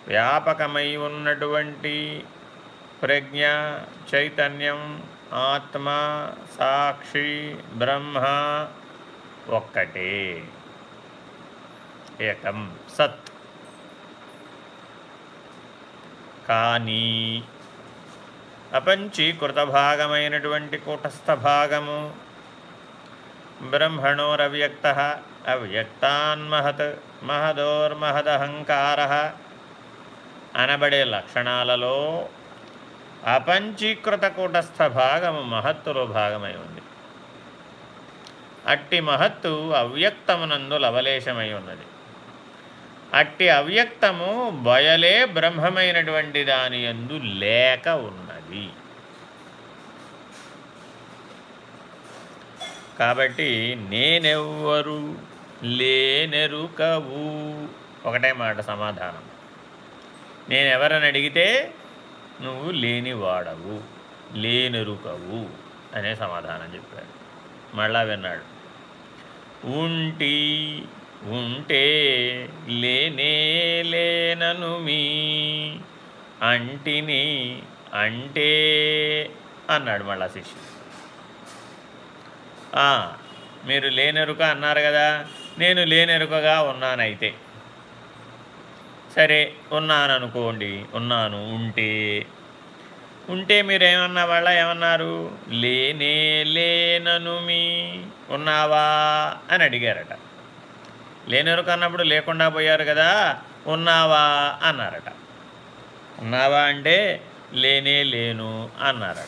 వ్యాపకమై ఉన్నటువంటి ప్రజ్ఞ చైతన్యం ఆత్మ సాక్షి బ్రహ్మ ఒక్కటే. ఏకం సత్. కానీ అపంచీకృత భాగమైనటువంటి కూటస్థ భాగము బ్రహ్మణోరవ్యక్త అవ్యక్తాన్మహత్ మహదోర్మహదహంకార. అనబడే లక్షణాలలో అపంచీకృత కూటస్థ భాగము మహత్తులో భాగమై ఉంది. అట్టి మహత్తు అవ్యక్తమునందు లవలేశమై ఉన్నది. అట్టి అవ్యక్తము బయలే బ్రహ్మమైనటువంటి దాని ఎందు లేక ఉన్నది. కాబట్టి నేనెవ్వరు లేనెరుకవు. ఒకటే మాట సమాధానం. నేనెవరని అడిగితే నువ్వు లేనివాడవు లేనెరుకవు అనే సమాధానం చెప్పాడు. మళ్ళా విన్నాడు. ఉంటి ఉంటే లేనే లేనను మీ. అంటిని అంటే అన్నాడు మళ్ళా శిష్యుడు. మీరు లేనెరుక అన్నారు కదా నేను లేనెరుకగా ఉన్నానైతే. సరే ఉన్నాననుకోండి ఉన్నాను ఉంటే. ఉంటే మీరేమన్నా వాళ్ళ ఏమన్నారు? లేనే లేనను మీ. ఉన్నావా అని అడిగారట. లేనెరుక అన్నప్పుడు లేకుండా పోయారు కదా ఉన్నావా అన్నారట. ఉన్నావా అంటే లేనే లేను అన్నారట.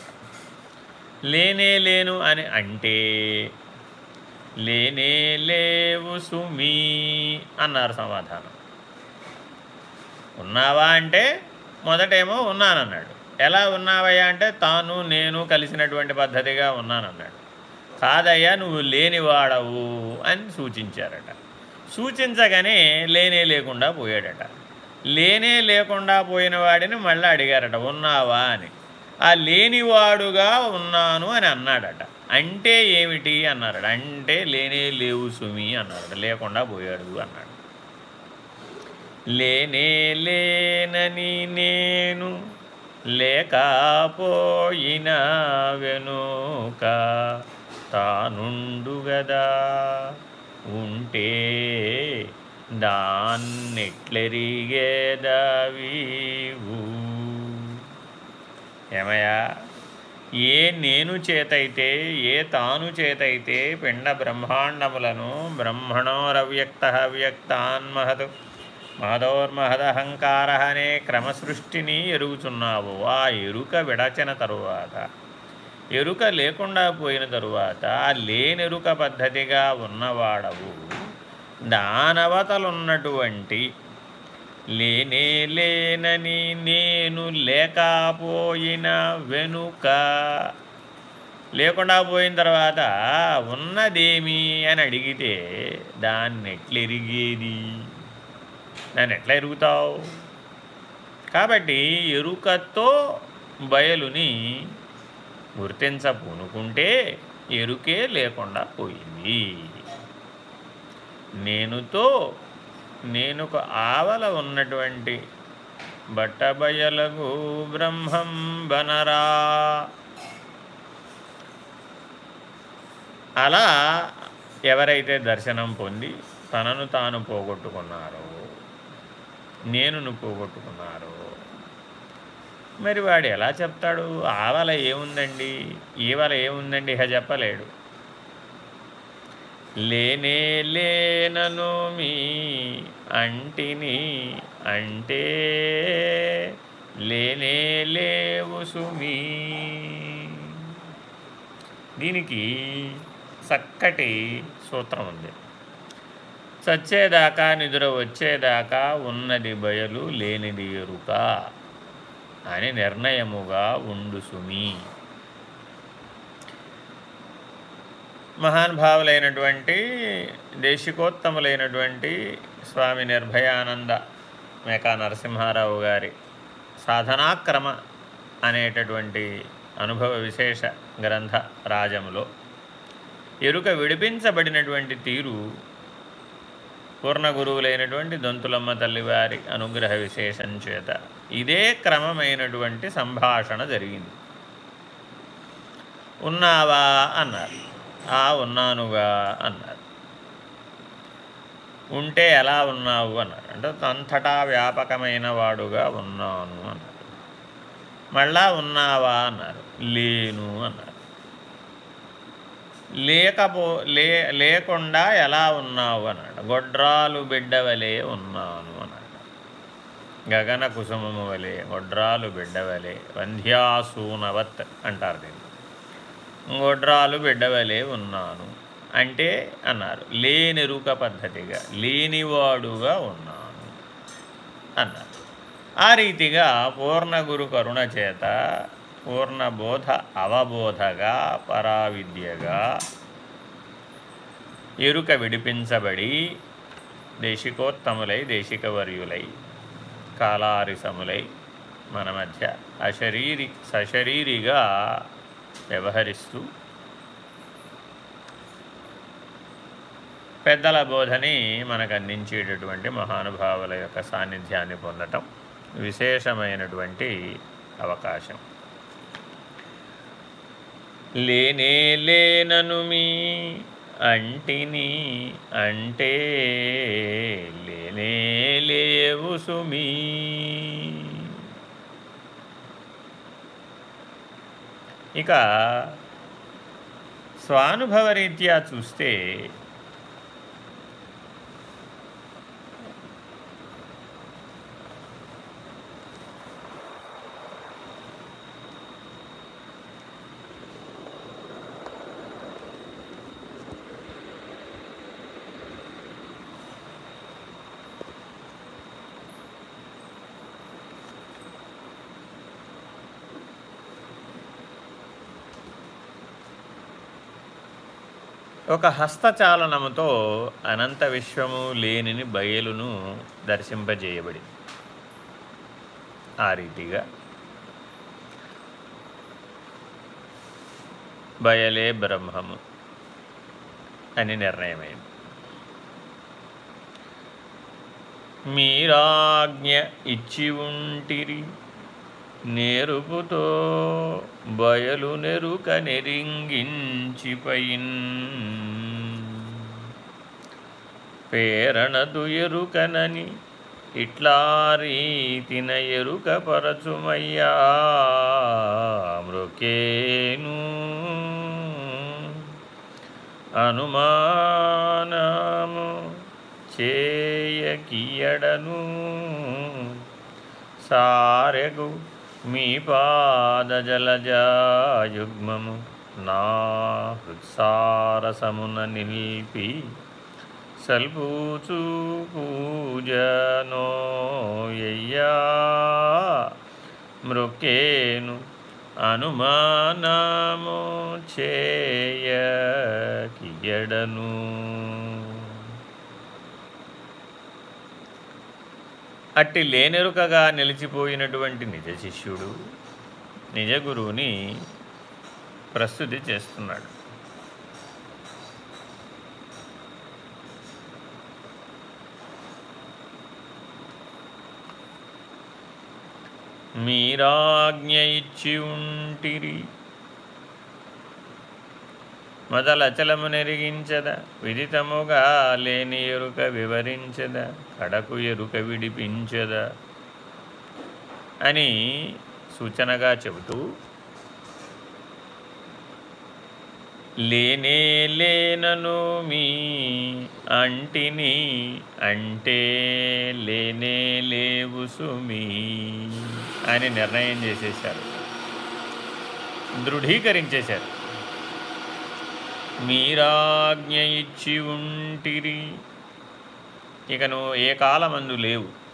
లేనే లేను అని అంటే లేనే లేవు సుమీ అన్నారు సమాధానం. ఉన్నావా అంటే మొదటేమో ఉన్నానన్నాడు. ఎలా ఉన్నావయ్యా అంటే తాను నేను కలిసినటువంటి పద్ధతిగా ఉన్నానన్నాడు. కాదయ్యా నువ్వు లేనివాడవు అని సూచించారట. సూచించగానే లేనే లేకుండా పోయాడట. లేనే లేకుండా పోయిన వాడిని మళ్ళీ అడిగారట ఉన్నావా? అని. ఆ లేనివాడుగా ఉన్నాను అని అన్నాడట. అంటే ఏమిటి? అన్నారట. అంటే లేనే లేవు సుమి అన్నారట. లేకుండా పోయాడు అన్నాడు. లేనే లేనని నేను లేకపోయిన వెనుక తానుండుగదా ఉంటే దాన్నెట్లెరిగేదావీవు ఏమయ్యా ఏ నేను చేతైతే ఏ తాను చేతైతే పిండ బ్రహ్మాండములను బ్రహ్మణోరవ్యక్త వ్యక్తాన్మహదు మహదోర్మహదహంకార అనే క్రమసృష్టిని ఎరుగుచున్నావు. ఆ ఎరుక విడచిన తరువాత ఎరుక లేకుండా పోయిన తరువాత లేనెరుక పద్ధతిగా ఉన్నవాడవు. దానవతలున్నటువంటి లేనే లేనని నేను లేకపోయిన వెనుక. లేకుండా పోయిన తర్వాత ఉన్నదేమి అని అడిగితే దాన్ని ఎట్లెరిగేది నన్ను ఎట్లా ఎరుగుతావు కాబట్టి ఎరుకతో బయలుని గుర్తించపూనుకుంటే ఎరుకే లేకుండా పోయింది. నేనుతో నేనుకు ఆవల ఉన్నటువంటి బట్టబయలగు బ్రహ్మం బనరా. అలా ఎవరైతే దర్శనం పొంది తనను తాను పోగొట్టుకున్నారో నేనును పోగొట్టుకున్నారో మరి వాడు ఎలా చెప్తాడు? ఆవల ఏముందండి? ఈవల ఏముందండి? ఇహ చెప్పలేడు. లేనే లేనను మీ అంటిని అంటే లేనే లేవు సుమీ దీనికి చక్కటి సూత్రం ఉంది. చచ్చేదాకా నిద్ర వచ్చేదాకా ఉన్నది బయలు లేనిది ఎరుక. అని నిర్ణయముగా ఉండు సుమి. మహానుభావులైనటువంటి దేశికోత్తములైనటువంటి స్వామి నిర్భయానంద మేకా నరసింహారావు గారి సాధనాక్రమ అనేటటువంటి అనుభవ విశేష గ్రంథ రాజములో ఎరుక విడిపించబడినటువంటి తీరు పూర్ణ గురువులైనటువంటి దొంతులమ్మ తల్లివారి అనుగ్రహ విశేషం చేత ఇదే క్రమమైనటువంటి సంభాషణ జరిగింది. ఉన్నావా? అన్నారు. ఆ ఉన్నానుగా అన్నారు. ఉంటే ఎలా ఉన్నావు? అన్నారు. అంటే అంతటా వ్యాపకమైన వాడుగా ఉన్నాను అన్నారు. మళ్ళా ఉన్నావా? అన్నారు. లేను అన్నారు. లేకపో లే లేకుండా ఎలా ఉన్నావు? అన్నాడు. గొడ్రాలు బిడ్డవలే ఉన్నాను అన్నాడు. గగన కుసుమము వలె గొడ్రాలు బిడ్డవలే వంధ్యాసూనవత్ అంటారు దీన్ని. గొడ్రాలు బిడ్డవలే ఉన్నాను అంటే అన్నారు లేనెరుక పద్ధతిగా లేనివాడుగా ఉన్నాను అన్నారు. ఆ రీతిగా పూర్ణ గురు కరుణ చేత పూర్ణబోధ అవబోధగా పరావిద్యగా ఎరుక విడిపించబడి దేశికోత్తములై దేశికవర్యులై కాలారిసములై మన మధ్య అశరీరి సశరీరిగా వ్యవహరిస్తూ పెద్దల బోధని మనకు అందించేటటువంటి మహానుభావుల యొక్క సాన్నిధ్యాన్ని పొందటం విశేషమైనటువంటి అవకాశం. లేనే లేనను మీ అంటిని అంటే లేనే లేవు సుమీ. ఇక స్వానుభవరీత్యా చూస్తే ఒక హస్తచాలనముతో అనంత విశ్వము లేనిని బయలును దర్శింపజేయబడి. ఆ రీతిగా బయలే బ్రహ్మము అని నిర్ణయమైంది. మీరాజ్ఞ ఇచ్చి ఉంటిరి. నేరుపుతో బయలు నెరుక నెరింగించిపైన్ పేరణదు ఎరుకనని ఇట్లా రీతిన ఎరుక పరచుమయ్యా మృకేను. అనుమానము చేయకియడను సారెగు మీ పాదజలజాయుగ్మము నా హృత్సారసమున నిలిపి సల్పూచు పూజనోయ్యా మృకేను అనుమానము చేయకియడను అట్టి లేనెరుకగా నిలిచిపోయినటువంటి నిజ శిష్యుడు నిజ గురువుని ప్రస్తుతి చేస్తున్నాడు. మీరాజ్ఞ ఇచ్చి ఉంటిరి. మొదలచలము నెరిగించద? విదితముగా లేని ఎరుక వివరించద? కడకు ఎరుక విడిపించద? అని సూచనగా చెబుతూ లేనే లేనను మీ అంటిని అంటే లేనే లేవు సుమి అని నిర్ణయం చేసేశారు. దృఢీకరించేశారు. మీరాజ్ఞ ఇచ్చి ఉంటిరి ఇక నువ్వు ఏ కాలమందు లేవు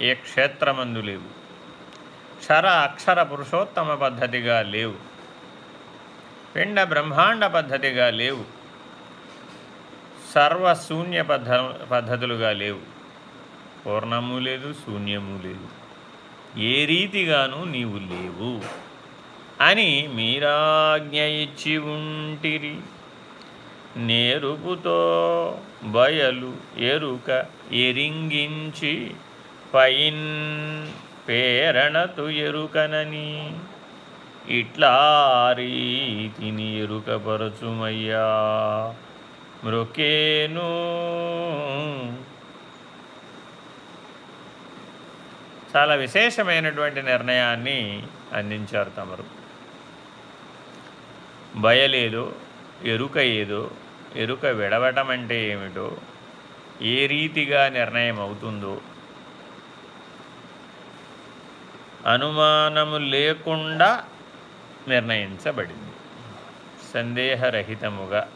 ఏ క్షేత్రమందు లేవు. క్షర అక్షర పురుషోత్తమ పద్ధతిగా లేవు. పిండ బ్రహ్మాండ పద్ధతిగా లేవు. సర్వశూన్య పద్ధ పద్ధతులుగా లేవు. పూర్ణము లేదు శూన్యము లేదు. ఏ రీతిగానూ నీవు లేవు. అని మీరాజ్ఞ ఇచ్చి ఉంటిరి. నేరుపుతో బయలు ఎరుక ఎరింగించి పైన్ పేరణతు ఎరుకనని. ఇట్లా రీతిని ఎరుకపరచుమయ్యా. మృకేను చాలా విశేషమైనటువంటి నిర్ణయాన్ని అందించారు తమరు. బయలేదో ఎరుక ఏదో ఎరుక విడవటం అంటే ఏమిటో ఏ రీతిగా నిర్ణయం అవుతుందో అనుమానము లేకుండా నిర్ణయించబడింది. సందేహరహితముగా.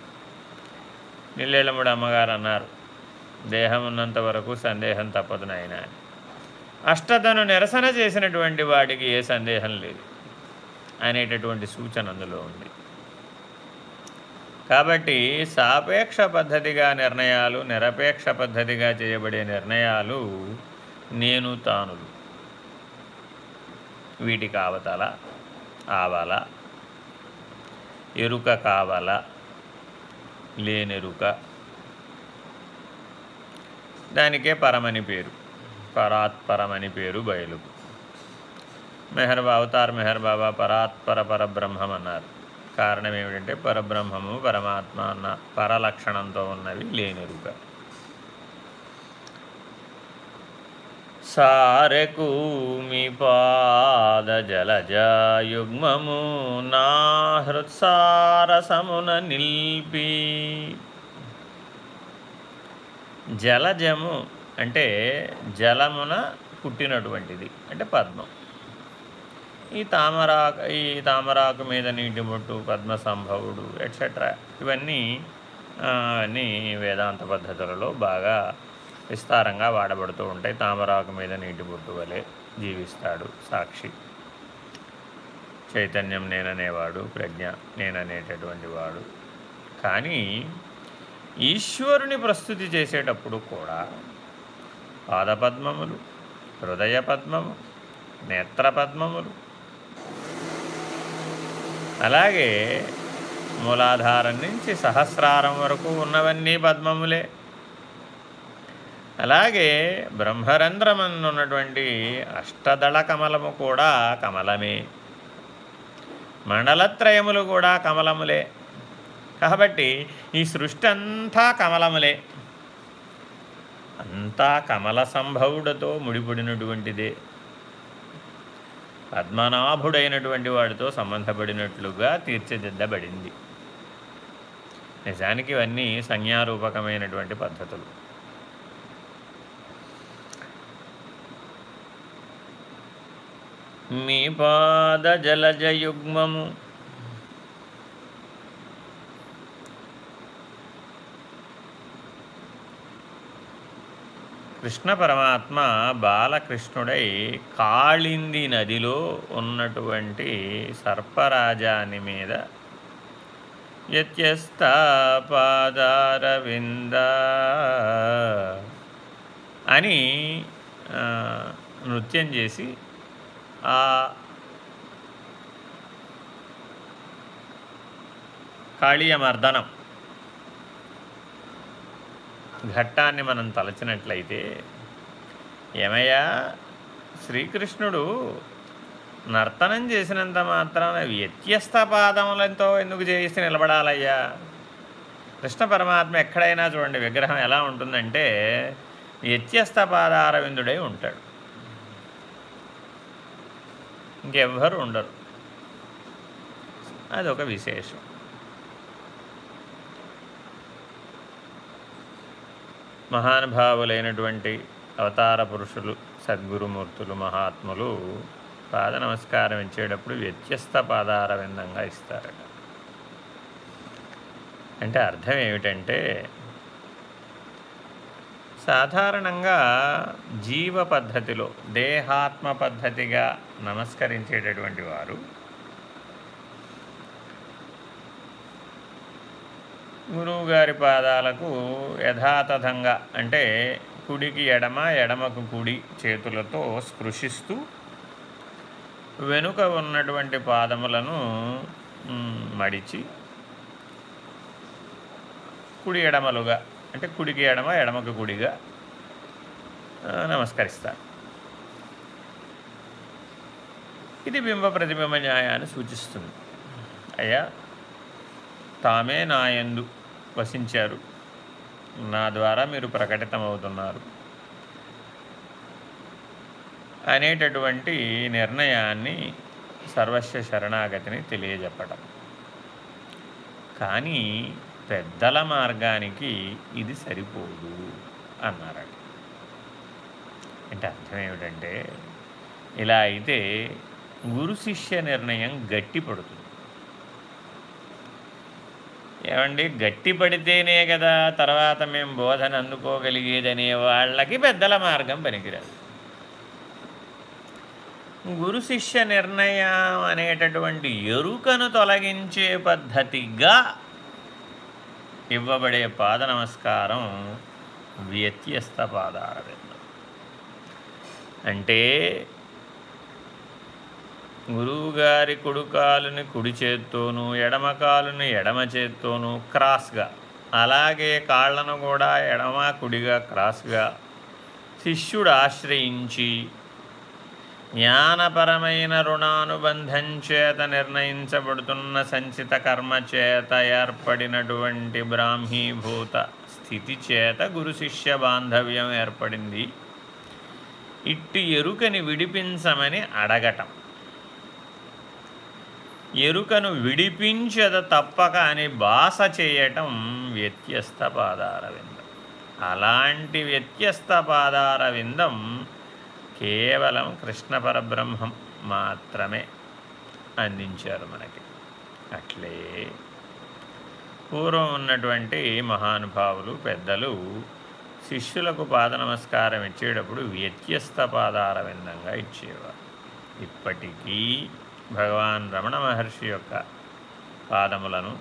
నిల్లెళ్ళముడు అమ్మగారు అన్నారు దేహం ఉన్నంత వరకు సందేహం తప్పదు నాయన. అని అష్టతను నిరసన చేసినటువంటి వాడికి ఏ సందేహం లేదు అనేటటువంటి సూచన అందులో ఉంది. కాబట్టి సాపేక్ష పద్ధతిగా నిర్ణయాలు నిరపేక్ష పద్ధతిగా చేయబడే నిర్ణయాలు నేను తానులు. వీటికి కావతల ఆవాల ఎరుక కావాల లేనెరుక. దానికే పరమని పేరు పరాత్పరమని పేరు బయలుకు. మెహర్బా అవతార్ మెహర్బాబా పరాత్పర పరబ్రహ్మం అన్నారు. కారణం ఏమిటంటే పరబ్రహ్మము పరమాత్మ అన్న పరలక్షణంతో ఉన్నవి లేనెరుక సారెకు మీ పాద జలజయుగ్మము నా హృత్సారసమున నిల్పి. జలజము అంటే జలమున పుట్టినటువంటిది అంటే పద్మం. ఈ తామరాక ఈ తామరాకు మీద నీటి బొట్టు పద్మ సంభవుడు ఎట్సెట్రా ఇవన్నీ అన్నీ వేదాంత పద్ధతులలో బాగా విస్తారంగా వాడబడుతూ ఉంటాయి. తామరాకు మీద నీటి బొట్టు వలె జీవిస్తాడు సాక్షి. చైతన్యం నేననేవాడు ప్రజ్ఞ నేననేటటువంటి వాడు. కానీ ఈశ్వరుని ప్రస్తుతి చేసేటప్పుడు కూడా పాదపద్మములు హృదయ పద్మము నేత్రపద్మములు అలాగే మూలాధారం నుంచి సహస్రారం వరకు ఉన్నవన్నీ పద్మములే. అలాగే బ్రహ్మరంధ్రమన్నున్నటువంటి అష్టదళ కమలము కూడా కమలమే. మండలత్రయములు కూడా కమలములే. కాబట్టి ఈ సృష్టి అంతా కమలములే. అంతా కమల సంభవుడతో ముడిపడినటువంటిదే. పద్మనాభుడైనటువంటి వాడితో సంబంధపడినట్లుగా తీర్చిదిద్దబడింది. నిజానికి ఇవన్నీ సంజ్ఞారూపకమైనటువంటి పద్ధతులు. మీ పాద జలజయుగ్మము కృష్ణ పరమాత్మ బాలకృష్ణుడై కాళింది నదిలో ఉన్నటువంటి సర్పరాజాని మీద వ్యత్యస్తాపాదారవింద అని నృత్యం చేసి ఆ కాళీయమర్దనం ఘట్టాన్ని మనం తలచినట్లయితే ఏమయ్యా? శ్రీకృష్ణుడు నర్తనం చేసినంత మాత్రాన వ్యత్యస్త పాదములతో ఎందుకు చేసి నిలబడాలయ్యా? కృష్ణ పరమాత్మ ఎక్కడైనా చూడండి విగ్రహం ఎలా ఉంటుందంటే వ్యత్యస్త పాదారవిందుడై ఉంటాడు. ఇంకెవ్వరు ఉండరు. అదొక విశేషం. మహానుభావులైనటువంటి అవతార పురుషులు సద్గురుమూర్తులు మహాత్ములు పాద నమస్కారం ఇచ్చేటప్పుడు వ్యత్యస్త పాదార విందంగా ఇస్తారట. అంటే అర్థం ఏమిటంటే సాధారణంగా జీవ పద్ధతిలో దేహాత్మ పద్ధతిగా నమస్కరించేటటువంటి వారు గురువుగారి పాదాలకు యథాతథంగా అంటే కుడికి ఎడమ ఎడమకు కుడి చేతులతో స్పృశిస్తూ వెనుక ఉన్నటువంటి పాదములను మడిచి కుడి ఎడమలుగా అంటే కుడికి ఎడమ ఎడమకు కుడిగా నమస్కరిస్తారు. ఇది బింబ ప్రతిబింబ న్యాయాన్ని సూచిస్తుంది. అయ్యా తామే నాయందు వసించారు. నా ద్వారా మీరు ప్రకటితమవుతున్నారు. అనేటటువంటి నిర్ణయాన్ని సర్వస్వ శరణాగతిని తెలియజెప్పటం. కానీ పెద్దల మార్గానికి ఇది సరిపోదు అన్నారట. అంటే అర్థం ఏమిటంటే ఇలా అయితే గురు శిష్య నిర్ణయం గట్టి పడుతుంది. ఏమండి గట్టి పడితేనే కదా తర్వాత మేము బోధన అందుకోగలిగేదనే వాళ్ళకి పెద్దల మార్గం పనికిరాదు. గురు శిష్య నిర్ణయం అనేటటువంటి ఎరుకను తొలగించే పద్ధతిగా ఇవ్వబడే పాద నమస్కారం వ్యత్యస్త పాదారవిందం. అంటే గురువుగారి కుడుకాలుని కుడి చేత్తోనూ ఎడమ కాలుని ఎడమ చేత్తోనూ క్రాస్గా. అలాగే కాళ్ళను కూడా ఎడమ కుడిగా క్రాస్గా శిష్యుడు ఆశ్రయించి జ్ఞానపరమైన రుణానుబంధం చేత నిర్ణయించబడుతున్న సంచిత కర్మ చేత ఏర్పడినటువంటి బ్రాహ్మీభూత స్థితి చేత గురు శిష్య బాంధవ్యం ఏర్పడింది. ఇట్టి ఎరుకని విడిపించమని అడగటం. ఎరుకను విడిపించద తప్పక అని బాస చేయటం వ్యత్యస్త పాదార విందం అలాంటి వ్యత్యస్త పాదార విందం కేవలం కృష్ణ పరబ్రహ్మం మాత్రమే అందించారు మనకి. అట్లే పూర్వం ఉన్నటువంటి మహానుభావులు పెద్దలు శిష్యులకు పాద నమస్కారం ఇచ్చేటప్పుడు వ్యత్యస్త పాదార విందంగా ఇచ్చేవారు. ఇప్పటికీ భగవాన్ రమణ మహర్షి యొక్క పాదములను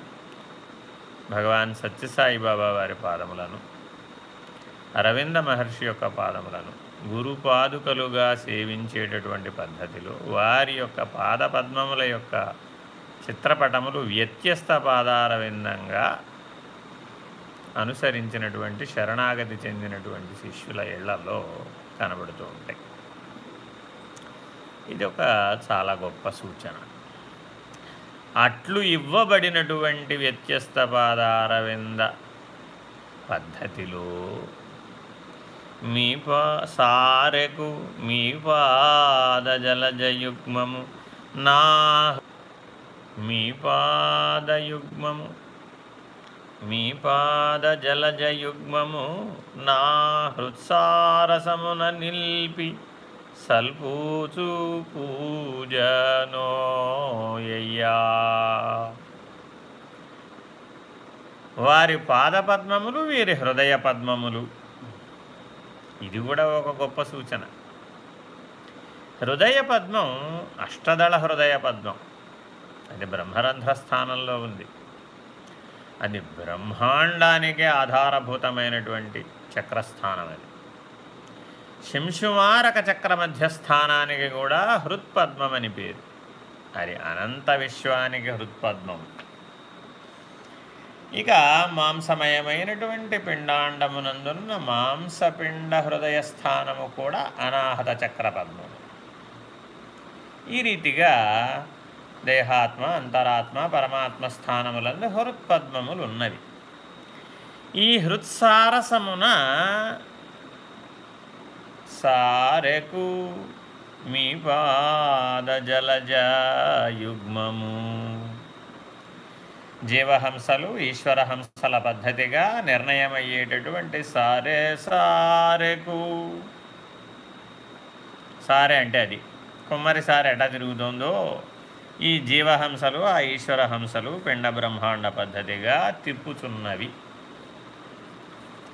భగవాన్ సత్యసాయిబాబా వారి పాదములను అరవింద మహర్షి యొక్క పాదములను గురుపాదుకలుగా సేవించేటటువంటి పద్ధతిలో వారి యొక్క పాద పద్మముల యొక్క చిత్రపటములు వ్యత్యస్త పాదారవిందంగా అనుసరించినటువంటి శరణాగతి చెందినటువంటి శిష్యుల ఇళ్ళలో కనబడుతూ ఉంటాయి. ఇది ఒక చాలా గొప్ప సూచన. అట్లు ఇవ్వబడినటువంటి వ్యత్యస్త పాదారవింద పద్ధతిలో మీ పా సారెకు మీ పాద జలజయుగ్మము నా మీ పాదయుగ్మము మీ పాద జలజయుగ్మము నా హృత్సారసమున నిల్పి సల్పూచు పూజనోయ్యా వారి పాదపద్మములు వీరి హృదయ పద్మములు. ఇది కూడా ఒక గొప్ప సూచన. హృదయ పద్మం అష్టదళ హృదయ పద్మం. అది బ్రహ్మరంధ్ర స్థానంలో ఉంది. అది బ్రహ్మాండానికి ఆధారభూతమైనటువంటి చక్రస్థానం అది. శంశుమారక చక్ర మధ్యస్థానానికి కూడా హృత్పద్మం అని పేరు. అది అనంత విశ్వానికి హృత్పద్మం. ఇక మాంసమయమైనటువంటి పిండాండమునందున్న మాంసపిండ హృదయ స్థానము కూడా అనాహత చక్ర పద్మము ఈ రీతిగా దేహాత్మ అంతరాత్మ పరమాత్మ స్థానములందు హృత్పద్మములు ఉన్నవి ఈ హృత్సారసమున సారెకు మీ పాద జలజయుగ్మము. జీవహంసలు ఈశ్వరహంసల పద్ధతిగా నిర్ణయమయ్యేటటువంటి సారే సారెకు. సారే అంటే అది. కుమ్మరి సారె ఎట తిరుగుతుందో ఈ జీవహంసలు ఆ ఈశ్వరహంసలు పిండ బ్రహ్మాండ పద్ధతిగా తిప్పుచున్నవి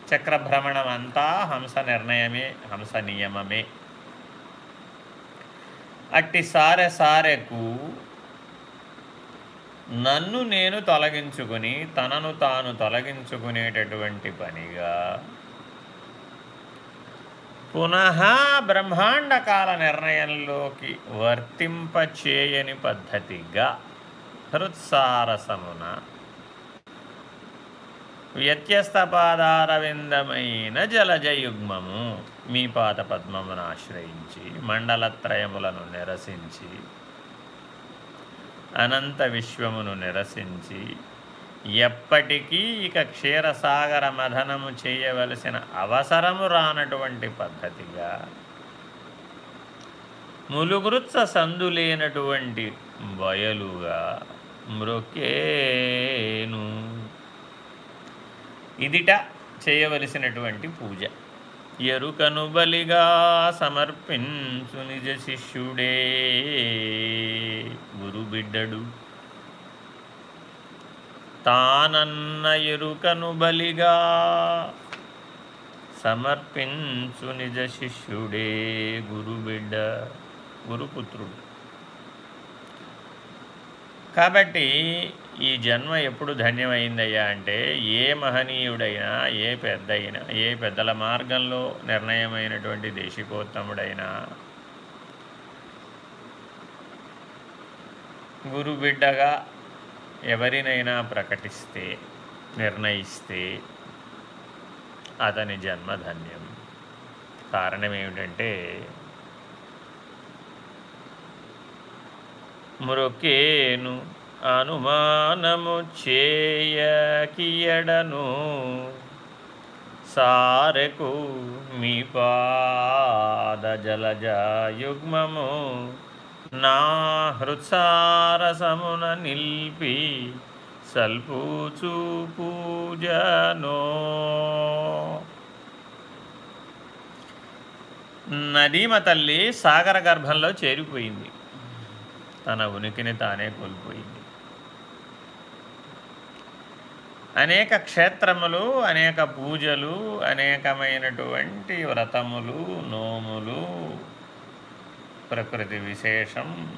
చక్రభ్రమణం అంతా హంస నిర్ణయమే హంస నియమమే. అట్టి సారె సారెకు నన్ను నేను తొలగించుకుని తనను తాను తొలగించుకునేటటువంటి పనిగా పునః బ్రహ్మాండకాల నిర్ణయంలోకి వర్తింపచేయని పద్ధతిగా హృత్సారసమున వ్యత్యస్తపాదారవిందమైన జలజయుగ్మము. మీ పాత పద్మమును ఆశ్రయించి మండలత్రయములను నిరసించి అనంత విశ్వమును నిరసించి ఎప్పటికీ ఇక క్షీరసాగర మథనము చేయవలసిన అవసరము రానటువంటి పద్ధతిగా ములుగురుత్స సందులేనటువంటి బయలుగా మ్రొకేను ఇదిట చేయవలసినటువంటి పూజ. ఎరుకను బలిగా సమర్పించు నిజ శిష్యుడే గురుబిడ్డడు తానన్న ఎరుకను బలిగా సమర్పించు నిజ శిష్యుడే గురుబిడ్డ గురుపుత్రుడు కాబట్టి ఈ జన్మ ఎప్పుడు ధన్యమైందయ్యా అంటే ఏ మహనీయుడైనా ఏ పెద్దయినా ఏ పెద్దల మార్గంలో నిర్ణయమైనటువంటి దేశికోత్తముడైనా గురుబిడ్డగా ఎవరినైనా ప్రకటిస్తే నిర్ణయిస్తే అతని జన్మధన్యం కారణం ఏమిటంటే మరొకేను అనుమానము చేయకియడను సారకు మీ పాద జలజయుగ్మము నా హృత్సారసమున నిల్పి సల్పూచు పూజనో నదీమ తల్లి సాగర గర్భంలో చేరిపోయింది. తన ఉనికిని తానే కోల్పోయింది. అనేక క్షేత్రములు అనేక పూజలు అనేకమైనటువంటి వ్రతములు నోములు ప్రకృతి విశేషం.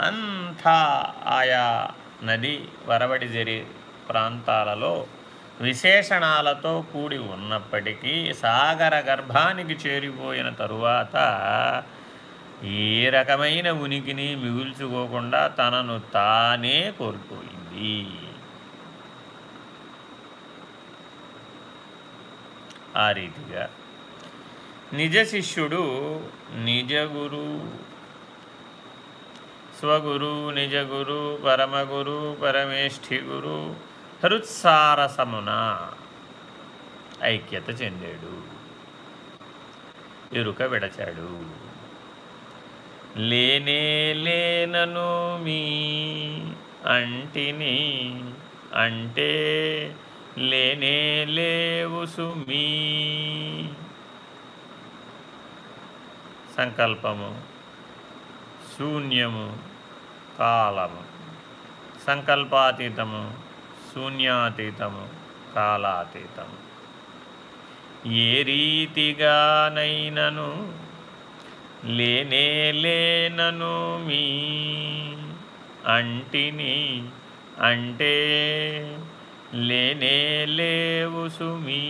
అంతా ఆయా నది వరవడి జరి ప్రాంతాలలో విశేషణాలతో కూడి ఉన్నప్పటికీ సాగర గర్భానికి చేరిపోయిన తరువాత ఏ రకమైన ఉనికిని మిగుల్చుకోకుండా తనను తానే కోల్పోయింది. ఆ రీతిగా. నిజ శిష్యుడు నిజ గురు స్వగురు నిజ గురు పరమగురు పరమేష్ఠి గురు హృత్సారసమున ఐక్యత చెందాడు. ఎరుక విడచాడు. లేనే లేనను మీ అంటిని అంటే లేనే లేవు సుమీ. సంకల్పము శూన్యము కాలము. సంకల్పాతీతము శూన్యాతీతము కాలాతీతము. ఏ రీతిగానైనను లేనే లేనను మీ అంటిని అంటే లేనే లేవు సుమీ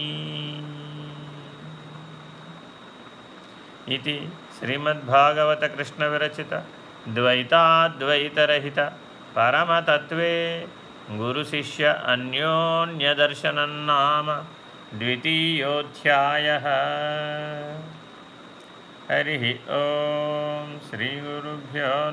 ఇది శ్రీమద్భాగవత కృష్ణ విరచిత ద్వైతాద్వైతరహిత పరమతత్వే గురుశిష్య అన్యోన్యదర్శనన్నామ ద్వితీయోధ్యాయ హరి ఓం శ్రీగురుభ్యో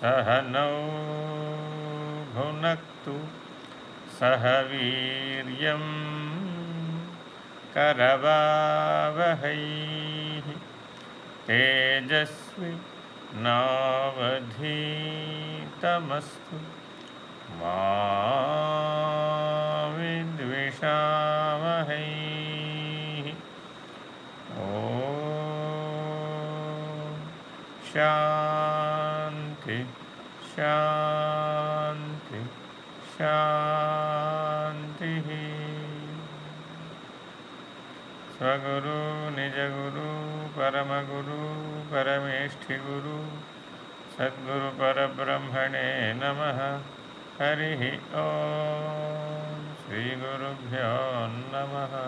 सहनौ भुनक्तु सह वीर्यं करवावहैः तेजस्वी नावधीतमस्तु मा विद्विषावहैः ॐ शान्ति शांति शांति स्वगुरु निजगुरु परमगुरु परमेष्ठिगुरु सद्गुरुपरब्रह्मणे नमः। हरिः ॐ श्रीगुरुभ्यो नमः।